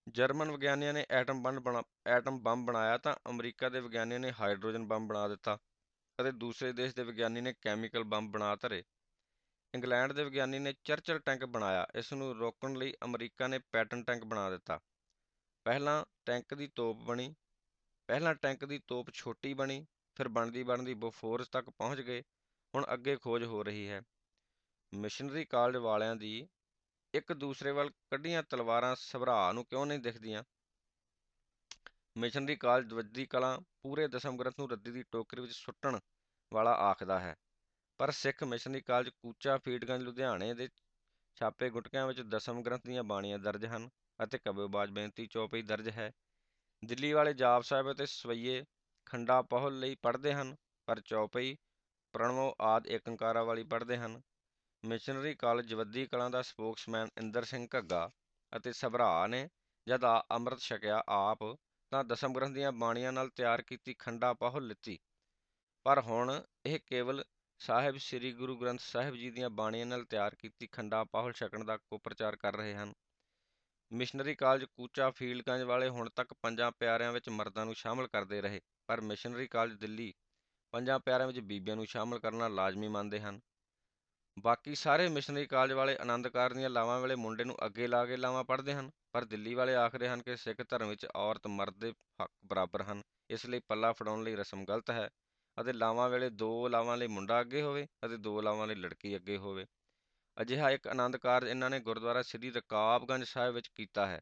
ਜਰਮਨ ਵਿਗਿਆਨੀਆਂ ਨੇ ਐਟਮ ਬੰਬ ਬਣਾ, ਐਟਮ ਬੰਬ ਬਣਾਇਆ ਤਾਂ ਅਮਰੀਕਾ ਦੇ ਵਿਗਿਆਨੀਆਂ ਨੇ ਹਾਈਡਰੋਜਨ ਬੰਬ ਬਣਾ ਦਿੱਤਾ ਅਤੇ ਦੂਸਰੇ ਦੇਸ਼ ਦੇ ਵਿਗਿਆਨੀ ਨੇ ਕੈਮੀਕਲ ਬੰਬ ਬਣਾ ਧਰੇ। ਇੰਗਲੈਂਡ ਦੇ ਵਿਗਿਆਨੀ ਨੇ ਚਰਚਲ ਟੈਂਕ ਬਣਾਇਆ। ਇਸ ਨੂੰ ਰੋਕਣ ਲਈ ਅਮਰੀਕਾ ਨੇ ਪੈਟਨ ਟੈਂਕ ਬਣਾ ਦਿੱਤਾ। ਪਹਿਲਾਂ ਟੈਂਕ ਦੀ ਤੋਪ ਬਣੀ, ਪਹਿਲਾਂ ਟੈਂਕ ਦੀ ਤੋਪ ਛੋਟੀ ਬਣੀ, ਫਿਰ ਬਣਦੀ ਬਣਦੀ ਬੋਫੋਰਸ ਤੱਕ ਪਹੁੰਚ ਗਏ, ਹੁਣ ਅੱਗੇ ਖੋਜ ਹੋ ਰਹੀ ਹੈ। ਮਿਸ਼ਨਰੀ ਕਾਲਜ ਵਾਲਿਆਂ ਦੀ ਇੱਕ ਦੂਸਰੇ ਵੱਲ ਕੱਢੀਆਂ ਤਲਵਾਰਾਂ ਸਭਰਾ ਨੂੰ ਕਿਉਂ ਨਹੀਂ ਦਿਖਦੀਆਂ? ਮਿਸ਼ਨਰੀ ਕਾਲਜ ਵੱਦੀ ਕਲਾ ਪੂਰੇ ਦਸਮ ਗ੍ਰੰਥ ਨੂੰ ਰੱਦੀ ਦੀ ਟੋਕਰੀ ਵਿੱਚ ਸੁੱਟਣ ਵਾਲਾ ਆਖਦਾ ਹੈ। ਪਰ ਸਿੱਖ ਮਿਸ਼ਨਰੀ ਕਾਲਜ ਕੂਚਾ, ਫੀਡਗੰਜ, ਲੁਧਿਆਣੇ ਦੇ ਛਾਪੇ ਗੁਟਕਿਆਂ ਵਿੱਚ ਦਸਮ ਗ੍ਰੰਥ ਦੀਆਂ ਬਾਣੀਆਂ ਦਰਜ ਹਨ। ਅਤੇ ਕਬੇਬਾਜ਼ ਬੇਨਤੀ ਚੌਪਈ ਦਰਜ ਹੈ। ਦਿੱਲੀ ਵਾਲੇ ਜਾਪ ਸਾਹਿਬ ਅਤੇ ਸਵਈਏ ਖੰਡਾ ਪਹੁਲ ਲਈ ਪੜ੍ਹਦੇ ਹਨ, ਪਰ ਚੌਪਈ, ਪ੍ਰਣਵੋ ਆਦਿ ਏਕੰਕਾਰਾ ਵਾਲੀ ਪੜ੍ਹਦੇ ਹਨ। ਮਿਸ਼ਨਰੀ ਕਾਲਜ ਜਵੱਦੀ ਕਲਾਂ ਦਾ ਸਪੋਕਸਮੈਨ ਇੰਦਰ ਸਿੰਘ ਘੱਗਾ ਅਤੇ ਸਭਰਾ ਨੇ ਜਦ ਆ ਅੰਮ੍ਰਿਤ ਛਕਿਆ ਆਪ, ਤਾਂ ਦਸਮ ਗ੍ਰੰਥ ਦੀਆਂ ਬਾਣੀਆਂ ਨਾਲ ਤਿਆਰ ਕੀਤੀ ਖੰਡਾ ਪਾਹੁਲ ਲਿੱਤੀ। ਪਰ ਹੁਣ ਇਹ ਕੇਵਲ ਸਾਹਿਬ ਸ੍ਰੀ ਗੁਰੂ ਗ੍ਰੰਥ ਸਾਹਿਬ ਜੀ ਦੀਆਂ ਬਾਣੀਆਂ ਨਾਲ ਤਿਆਰ ਕੀਤੀ ਖੰਡਾ ਪਾਹੁਲ ਛਕਣ ਦਾ ਕੋ ਪ੍ਰਚਾਰ ਕਰ ਰਹੇ ਹਨ। ਮਿਸ਼ਨਰੀ ਕਾਲਜ ਕੂਚਾ, ਫੀਲਡਗੰਜ ਵਾਲੇ ਹੁਣ ਤੱਕ ਪੰਜਾਂ ਪਿਆਰਿਆਂ ਵਿੱਚ ਮਰਦਾਂ ਨੂੰ ਸ਼ਾਮਲ ਕਰਦੇ ਰਹੇ, ਪਰ ਮਿਸ਼ਨਰੀ ਕਾਲਜ ਦਿੱਲੀ ਪੰਜਾਂ ਪਿਆਰਿਆਂ ਵਿੱਚ ਬੀਬੀਆਂ ਨੂੰ ਸ਼ਾਮਲ ਕਰਨਾ ਲਾਜ਼ਮੀ ਮੰਨਦੇ ਹਨ। ਬਾਕੀ ਸਾਰੇ ਮਿਸ਼ਨਰੀ ਕਾਲਜ ਵਾਲੇ ਆਨੰਦ ਕਾਰਜ ਦੀਆਂ ਲਾਵਾਂ ਵੇਲੇ ਮੁੰਡੇ ਨੂੰ ਅੱਗੇ ਲਾ ਕੇ ਲਾਵਾਂ ਪੜ੍ਹਦੇ ਹਨ, ਪਰ ਦਿੱਲੀ ਵਾਲੇ ਆਖਦੇ ਹਨ ਕਿ ਸਿੱਖ ਧਰਮ ਵਿੱਚ ਔਰਤ ਮਰਦ ਦੇ ਹੱਕ ਬਰਾਬਰ ਹਨ, ਇਸ ਲਈ ਪੱਲਾ ਫੜਾਉਣ ਲਈ ਰਸਮ ਗਲਤ ਹੈ ਅਤੇ ਲਾਵਾਂ ਵੇਲੇ ਦੋ ਲਾਵਾਂ ਲਈ ਮੁੰਡਾ ਅੱਗੇ ਹੋਵੇ ਅਤੇ ਦੋ ਲਾਵਾਂ ਲਈ ਲੜਕੀ ਅੱਗੇ ਹੋਵੇ। ਅਜਿਹਾ ਇੱਕ ਆਨੰਦ ਕਾਰਜ ਇਹਨਾਂ ਨੇ ਗੁਰਦੁਆਰਾ ਸ੍ਰੀ ਰਕਾਬਗੰਜ ਸਾਹਿਬ ਵਿੱਚ ਕੀਤਾ ਹੈ,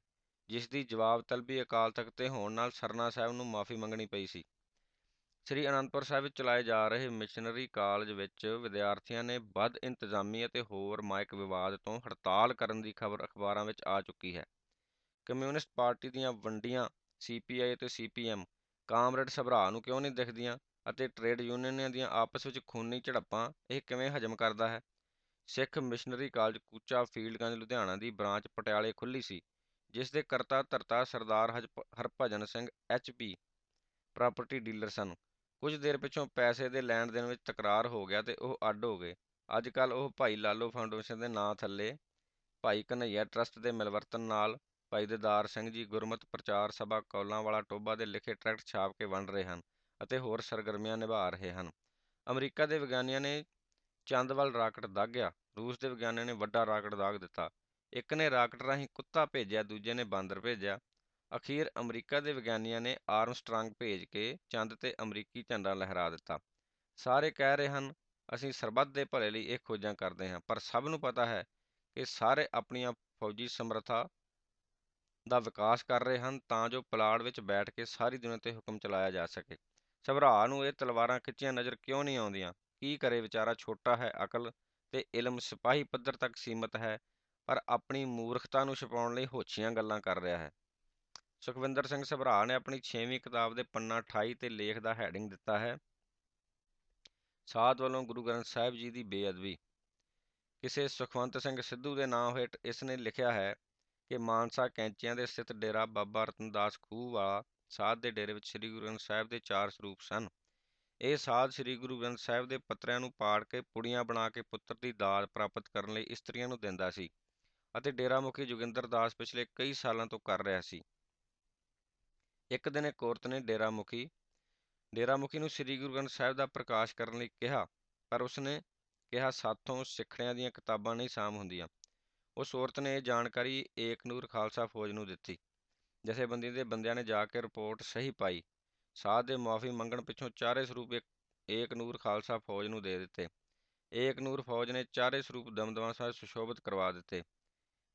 ਜਿਸ ਦੀ ਜਵਾਬ ਤਲਬੀ ਅਕਾਲ ਤਖਤ ਤੇ ਹੋਣ ਨਾਲ ਸਰਨਾ ਸਾਹਿਬ ਨੂੰ ਮਾਫੀ ਮੰਗਣੀ ਪਈ ਸੀ। ਸ੍ਰੀ ਅਨੰਦਪੁਰ ਸਾਹਿਬ ਵਿੱਚ ਚਲਾਏ ਜਾ ਰਹੇ ਮਿਸ਼ਨਰੀ ਕਾਲਜ ਵਿੱਚ ਵਿਦਿਆਰਥੀਆਂ ਨੇ ਵੱਧ ਇੰਤਜ਼ਾਮੀ ਅਤੇ ਹੋਰ ਮਾਇਕ ਵਿਵਾਦ ਤੋਂ ਹੜਤਾਲ ਕਰਨ ਦੀ ਖਬਰ ਅਖਬਾਰਾਂ ਵਿੱਚ ਆ ਚੁੱਕੀ ਹੈ। ਕਮਿਊਨਿਸਟ ਪਾਰਟੀ ਦੀਆਂ ਵੰਡੀਆਂ ਸੀਪੀਆਈ ਅਤੇ ਸੀਪੀਐਮ ਕਾਮਰੇਡ ਸਭਰਾ ਨੂੰ ਕਿਉਂ ਨਹੀਂ ਦਿਖਦੀਆਂ ਅਤੇ ਟ੍ਰੇਡ ਯੂਨੀਅਨਾਂ ਦੀਆਂ ਆਪਸ ਵਿੱਚ ਖੂਨੀ ਝੜਪਾਂ ਇਹ ਕਿਵੇਂ ਹਜਮ ਕਰਦਾ ਹੈ? ਸਿੱਖ ਮਿਸ਼ਨਰੀ ਕਾਲਜ ਕੂਚਾ ਫੀਲਡਗੰਜ ਲੁਧਿਆਣਾ ਦੀ ਬ੍ਰਾਂਚ ਪਟਿਆਲੇ ਖੁੱਲ੍ਹੀ ਸੀ, ਜਿਸ ਦੇ ਕਰਤਾ ਧਰਤਾ Sardar ਹਜ- Harbhajan Singh HP property dealer ਸਨ। ਕੁਝ ਦੇਰ ਪਿੱਛੋਂ ਪੈਸੇ ਦੇ ਲੈਣ ਦੇਣ ਵਿੱਚ ਤਕਰਾਰ ਹੋ ਗਿਆ ਤੇ ਉਹ ਅੱਡ ਹੋ ਗਏ। ਅੱਜ ਕੱਲ ਉਹ ਭਾਈ ਲਾਲੋ ਫਾਊਂਡੇਸ਼ਨ ਦੇ ਨਾਂ ਥੱਲੇ, ਭਾਈ ਕਨਈਆ ਟਰਸਟ ਦੇ ਮਿਲਵਰਤਨ ਨਾਲ ਭਾਈ ਦੇਦਾਰ ਸਿੰਘ ਜੀ ਗੁਰਮਤ ਪ੍ਰਚਾਰ ਸਭਾ ਕੌਲਾਂ ਵਾਲਾ ਟੋਬਾ ਦੇ ਲਿਖੇ ਟਰੈਕਟ ਛਾਪ ਕੇ ਵੰਡ ਰਹੇ ਹਨ ਅਤੇ ਹੋਰ ਸਰਗਰਮੀਆਂ ਨਿਭਾ ਰਹੇ ਹਨ। ਅਮਰੀਕਾ ਦੇ ਵਿਗਿਆਨੀਆਂ ਨੇ ਚੰਦ ਵੱਲ ਰਾਕਟ ਦਾਗਿਆ ਰੂਸ ਦੇ ਵਿਗਿਆਨੀਆਂ ਨੇ ਵੱਡਾ ਰਾਕਟ ਦਾਗ ਦਿੱਤਾ। ਇੱਕ ਨੇ ਰਾਕਟ ਰਾਹੀਂ ਕੁੱਤਾ ਭੇਜਿਆ, ਦੂਜੇ ਨੇ ਬਾਂਦਰ ਭੇਜਿਆ। ਅਖੀਰ ਅਮਰੀਕਾ ਦੇ ਵਿਗਿਆਨੀਆਂ ਨੇ ਆਰਮਸਟਰਾਂਗ ਭੇਜ ਕੇ ਚੰਦ ਤੇ ਅਮਰੀਕੀ ਝੰਡਾ ਲਹਿਰਾ ਦਿੱਤਾ। ਸਾਰੇ ਕਹਿ ਰਹੇ ਹਨ, ਅਸੀਂ ਸਰਬੱਤ ਦੇ ਭਲੇ ਲਈ ਇਹ ਖੋਜਾਂ ਕਰਦੇ ਹਾਂ, ਪਰ ਸਭ ਨੂੰ ਪਤਾ ਹੈ ਕਿ ਸਾਰੇ ਆਪਣੀਆਂ ਫੌਜੀ ਸਮਰੱਥਾ ਦਾ ਵਿਕਾਸ ਕਰ ਰਹੇ ਹਨ, ਤਾਂ ਜੋ ਪਲਾੜ ਵਿੱਚ ਬੈਠ ਕੇ ਸਾਰੀ ਦੁਨੀਆ ਤੇ ਹੁਕਮ ਚਲਾਇਆ ਜਾ ਸਕੇ। ਸਭਰਾ ਨੂੰ ਇਹ ਤਲਵਾਰਾਂ ਖਿੱਚੀਆਂ ਨਜ਼ਰ ਕਿਉਂ ਨਹੀਂ ਆਉਂਦੀਆਂ? ਕੀ ਕਰੇ ਵਿਚਾਰਾ ਛੋਟਾ ਹੈ ਅਕਲ ਤੇ ਇਲਮ ਸਿਪਾਹੀ ਪੱਧਰ ਤੱਕ ਸੀਮਤ ਹੈ, ਪਰ ਆਪਣੀ ਮੂਰਖਤਾ ਨੂੰ ਛੁਪਾਉਣ ਲਈ ਹੋਛੀਆਂ ਗੱਲਾਂ ਕਰ ਰਿਹਾ ਹੈ। ਸੁਖਵਿੰਦਰ ਸਿੰਘ ਸਭਰਾ ਨੇ ਆਪਣੀ 6ਵੀਂ ਕਿਤਾਬ ਦੇ ਪੰਨਾ 28 ਤੇ ਲੇਖ ਦਾ ਹੈਡਿੰਗ ਦਿੱਤਾ ਹੈ। ਸਾਧ ਵੱਲੋਂ ਗੁਰੂ ਗ੍ਰੰਥ ਸਾਹਿਬ ਜੀ ਦੀ ਬੇਅਦਬੀ। ਕਿਸੇ ਸੁਖਵੰਤ ਸਿੰਘ ਸਿੱਧੂ ਦੇ ਨਾਂ ਹੇਠ ਇਸ ਨੇ ਲਿਖਿਆ ਹੈ ਕਿ ਮਾਨਸਾ ਕੈਂਚਿਆਂ ਦੇ ਸਥਿਤ ਡੇਰਾ ਬਾਬਾ ਰਤਨਦਾਸ ਖੂਹ ਵਾਲਾ ਸਾਧ ਦੇ ਡੇਰੇ ਵਿੱਚ ਸ੍ਰੀ ਗੁਰੂ ਗ੍ਰੰਥ ਸਾਹਿਬ ਦੇ ਚਾਰ ਸਰੂਪ ਸਨ। ਇਹ ਸਾਧ ਸ੍ਰੀ ਗੁਰੂ ਗ੍ਰੰਥ ਸਾਹਿਬ ਦੇ ਪੱਤਰਿਆਂ ਨੂੰ ਪਾੜ ਕੇ, ਪੁੜੀਆਂ ਬਣਾ ਕੇ ਪੁੱਤਰ ਦੀ ਦਾਤ ਪ੍ਰਾਪਤ ਕਰਨ ਲਈ ਇਸਤਰੀਆਂ ਨੂੰ ਦਿੰਦਾ ਸੀ ਅਤੇ ਡੇਰਾ ਮੁਖੀ ਜੋਗਿੰਦਰ ਦਾਸ ਪਿਛਲੇ ਕਈ ਸਾਲਾਂ ਤੋਂ ਕਰ ਰਿਹਾ ਸੀ। ਇੱਕ ਦਿਨ ਇੱਕ ਔਰਤ ਨੇ ਡੇਰਾ ਮੁਖੀ ਡੇਰਾ ਮੁਖੀ ਨੂੰ ਸ੍ਰੀ ਗੁਰੂ ਗ੍ਰੰਥ ਸਾਹਿਬ ਦਾ ਪ੍ਰਕਾਸ਼ ਕਰਨ ਲਈ ਕਿਹਾ, ਪਰ ਉਸਨੇ ਕਿਹਾ, ਸਾਥੋਂ ਸਿੱਖਣਿਆਂ ਦੀਆਂ ਕਿਤਾਬਾਂ ਨਹੀਂ ਸਾਮ ਹੁੰਦੀਆਂ। ਉਸ ਔਰਤ ਨੇ ਇਹ ਜਾਣਕਾਰੀ ਏਕ ਨੂਰ ਖਾਲਸਾ ਫੌਜ ਨੂੰ ਦਿੱਤੀ, ਜਥੇਬੰਦੀ ਦੇ ਬੰਦਿਆਂ ਨੇ ਜਾ ਕੇ ਰਿਪੋਰਟ ਸਹੀ ਪਾਈ ਸਾਧ ਦੇ ਮੁਆਫ਼ੀ ਮੰਗਣ ਪਿੱਛੋਂ ਚਾਰੇ ਸਰੂਪ ਏਕ ਨੂਰ ਖਾਲਸਾ ਫੌਜ ਨੂੰ ਦੇ ਦਿੱਤੇ। ਏਕ ਨੂਰ ਫੌਜ ਨੇ ਚਾਰੇ ਸਰੂਪ ਦਮਦਮਾ ਸਾਹਿਬ ਸੁਸ਼ੋਭਿਤ ਕਰਵਾ ਦਿੱਤੇ।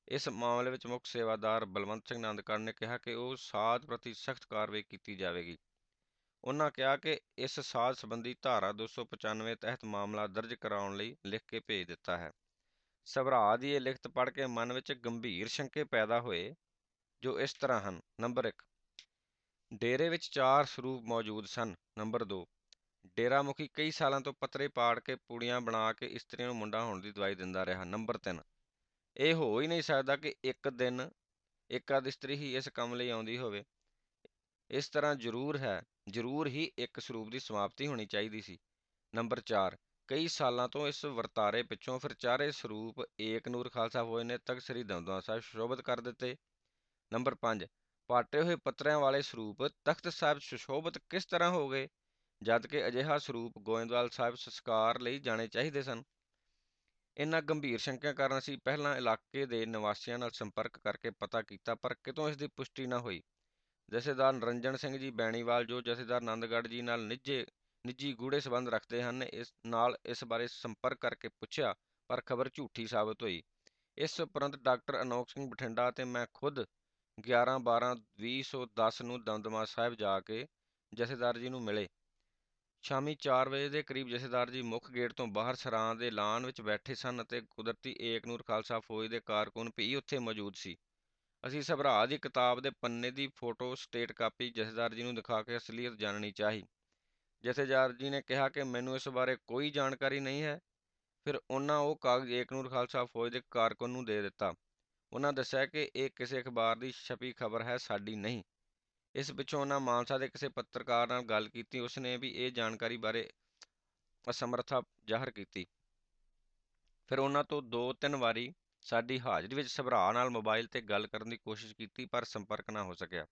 ਇਸ ਮਾਮਲੇ ਵਿੱਚ ਮੁੱਖ ਸੇਵਾਦਾਰ ਬਲਵੰਤ ਸਿੰਘ ਨੰਦਕਰ ਨੇ ਕਿਹਾ ਕਿ ਉਹ ਸਾਧ ਪ੍ਰਤੀ ਸਖਤ ਕਾਰਵਾਈ ਕੀਤੀ ਜਾਵੇਗੀ। ਉਹਨਾਂ ਕਿਹਾ ਕਿ ਇਸ ਸਾਧ ਸੰਬੰਧੀ ਧਾਰਾ 295 ਤਹਿਤ ਮਾਮਲਾ ਦਰਜ ਕਰਾਉਣ ਲਈ ਲਿਖ ਕੇ ਭੇਜ ਦਿੱਤਾ ਹੈ। ਸਭਰਾ ਦੀ ਇਹ ਲਿਖਤ ਪੜ੍ਹ ਕੇ ਮਨ ਵਿੱਚ ਗੰਭੀਰ ਸ਼ੰਕੇ ਪੈਦਾ ਹੋਏ ਜੋ ਇਸ ਤਰ੍ਹਾਂ ਹਨ। ਨੰਬਰ 1 ਡੇਰੇ ਵਿੱਚ ਚਾਰ ਸਰੂਪ ਮੌਜੂਦ ਸਨ। ਨੰਬਰ 2 ਡੇਰਾ ਮੁਖੀ ਕਈ ਸਾਲਾਂ ਤੋਂ ਪੱਤਰੇ ਪਾੜ ਕੇ ਪੂੜੀਆਂ ਬਣਾ ਕੇ ਇਸਤਰੀਆਂ ਨੂੰ ਮੁੰਡਾ ਹੋਣ ਦੀ ਦਵਾਈ ਦਿੰਦਾ ਰਿਹਾ। ਨੰਬਰ 3 ਇਹ ਹੋ ਹੀ ਨਹੀਂ ਸਕਦਾ ਕਿ ਇੱਕ ਦਿਨ ਇੱਕ ਆਦ ਇਸਤਰੀ ਹੀ ਇਸ ਕੰਮ ਲਈ ਆਉਂਦੀ ਹੋਵੇ। ਇਸ ਤਰ੍ਹਾਂ ਜ਼ਰੂਰ ਹੈ, ਜ਼ਰੂਰ ਹੀ ਇੱਕ ਸਰੂਪ ਦੀ ਸਮਾਪਤੀ ਹੋਣੀ ਚਾਹੀਦੀ ਸੀ। ਨੰਬਰ 4 ਕਈ ਸਾਲਾਂ ਤੋਂ ਇਸ ਵਰਤਾਰੇ ਪਿੱਛੋਂ ਫਿਰ ਚਾਰੇ ਸਰੂਪ ਏਕ ਨੂਰ ਖਾਲਸਾ ਹੋਏ ਨੇ, ਤਖਤ ਸ੍ਰੀ ਦਮਦਮਾ ਸਾਹਿਬ ਸ਼ੋਭਤ ਕਰ ਦਿੱਤੇ। ਨੰਬਰ 5 ਪਾਟੇ ਹੋਏ ਪੱਤਰਿਆਂ ਵਾਲੇ ਸਰੂਪ ਤਖਤ ਸਾਹਿਬ ਸੁਸ਼ੋਭਿਤ ਕਿਸ ਤਰ੍ਹਾਂ ਹੋ ਗਏ, ਜਦ ਕਿ ਅਜਿਹਾ ਸਰੂਪ ਗੋਇੰਦਵਾਲ ਸਾਹਿਬ ਸੰਸਕਾਰ ਲਈ ਜਾਣੇ ਚਾਹੀਦੇ ਸਨ। ਇਨ੍ਹਾਂ ਗੰਭੀਰ ਸ਼ੰਕਿਆਂ ਕਾਰਨ ਅਸੀਂ ਪਹਿਲਾਂ ਇਲਾਕੇ ਦੇ ਨਿਵਾਸੀਆਂ ਨਾਲ ਸੰਪਰਕ ਕਰਕੇ ਪਤਾ ਕੀਤਾ, ਪਰ ਕਿਤੋਂ ਇਸ ਦੀ ਪੁਸ਼ਟੀ ਨਾ ਹੋਈ। ਜਥੇਦਾਰ ਨਰਿੰਜਨ ਸਿੰਘ ਜੀ ਬੈਣੀਵਾਲ ਜੋ ਜਥੇਦਾਰ ਆਨੰਦਗੜ੍ਹ ਜੀ ਨਾਲ ਨਿੱਜੇ, ਨਿੱਜੀ ਗੂੜੇ ਸਬੰਧ ਰੱਖਦੇ ਹਨ, ਇਸ ਨਾਲ ਇਸ ਬਾਰੇ ਸੰਪਰਕ ਕਰਕੇ ਪੁੱਛਿਆ, ਪਰ ਖਬਰ ਝੂਠੀ ਸਾਬਤ ਹੋਈ। ਇਸ ਉਪਰੰਤ ਡਾਕਟਰ ਅਨੋਖ ਸਿੰਘ ਬਠਿੰਡਾ ਅਤੇ ਮੈਂ ਖੁਦ 11 12 2010 ਨੂੰ ਦਮਦਮਾ ਸਾਹਿਬ ਜਾ ਕੇ ਜਥੇਦਾਰ ਜੀ ਨੂੰ ਮਿਲੇ। ਸ਼ਾਮੀ 4 ਵਜੇ ਦੇ ਕਰੀਬ ਜਥੇਦਾਰ ਜੀ ਮੁੱਖ ਗੇਟ ਤੋਂ ਬਾਹਰ ਸਰਾਂ ਦੇ ਲਾਨ ਵਿੱਚ ਬੈਠੇ ਸਨ ਅਤੇ ਕੁਦਰਤੀ ਏਕਨੂਰ ਖਾਲਸਾ ਫੌਜ ਦੇ ਕਾਰਕੁਨ ਵੀ ਉੱਥੇ ਮੌਜੂਦ ਸੀ। ਅਸੀਂ ਸਭਰਾ ਦੀ ਕਿਤਾਬ ਦੇ ਪੰਨੇ ਦੀ ਫੋਟੋ, ਸਟੇਟ ਕਾਪੀ ਜਥੇਦਾਰ ਜੀ ਨੂੰ ਦਿਖਾ ਕੇ ਅਸਲੀਅਤ ਜਾਣਨੀ ਚਾਹੀ। ਜਥੇਦਾਰ ਜੀ ਨੇ ਕਿਹਾ ਕਿ ਮੈਨੂੰ ਇਸ ਬਾਰੇ ਕੋਈ ਜਾਣਕਾਰੀ ਨਹੀਂ ਹੈ। ਫਿਰ ਉਹਨਾਂ ਉਹ ਕਾਗਜ਼ ਏਕਨੂਰ ਖਾਲਸਾ ਫੌਜ ਦੇ ਕਾਰਕੁਨ ਨੂੰ ਦੇ ਦਿੱਤਾ। ਉਹਨਾਂ ਦੱਸਿਆ ਕਿ ਇਹ ਕਿਸੇ ਅਖਬਾਰ ਦੀ ਛਪੀ ਖਬਰ ਹੈ, ਸਾਡੀ ਨਹੀਂ। ਇਸ ਪਿੱਛੋਂ ਉਹਨਾਂ ਮਾਨਸਾ ਦੇ ਕਿਸੇ ਪੱਤਰਕਾਰ ਨਾਲ ਗੱਲ ਕੀਤੀ, ਉਸਨੇ ਵੀ ਇਹ ਜਾਣਕਾਰੀ ਬਾਰੇ ਅਸਮਰਥਾ ਜ਼ਾਹਰ ਕੀਤੀ। ਫਿਰ ਉਹਨਾਂ ਤੋਂ ਦੋ ਤਿੰਨ ਵਾਰੀ ਸਾਡੀ ਹਾਜ਼ਰੀ ਵਿੱਚ ਸਭਰਾ ਨਾਲ ਮੋਬਾਈਲ ਤੇ ਗੱਲ ਕਰਨ ਦੀ ਕੋਸ਼ਿਸ਼ ਕੀਤੀ, ਪਰ ਸੰਪਰਕ ਨਾ ਹੋ ਸਕਿਆ।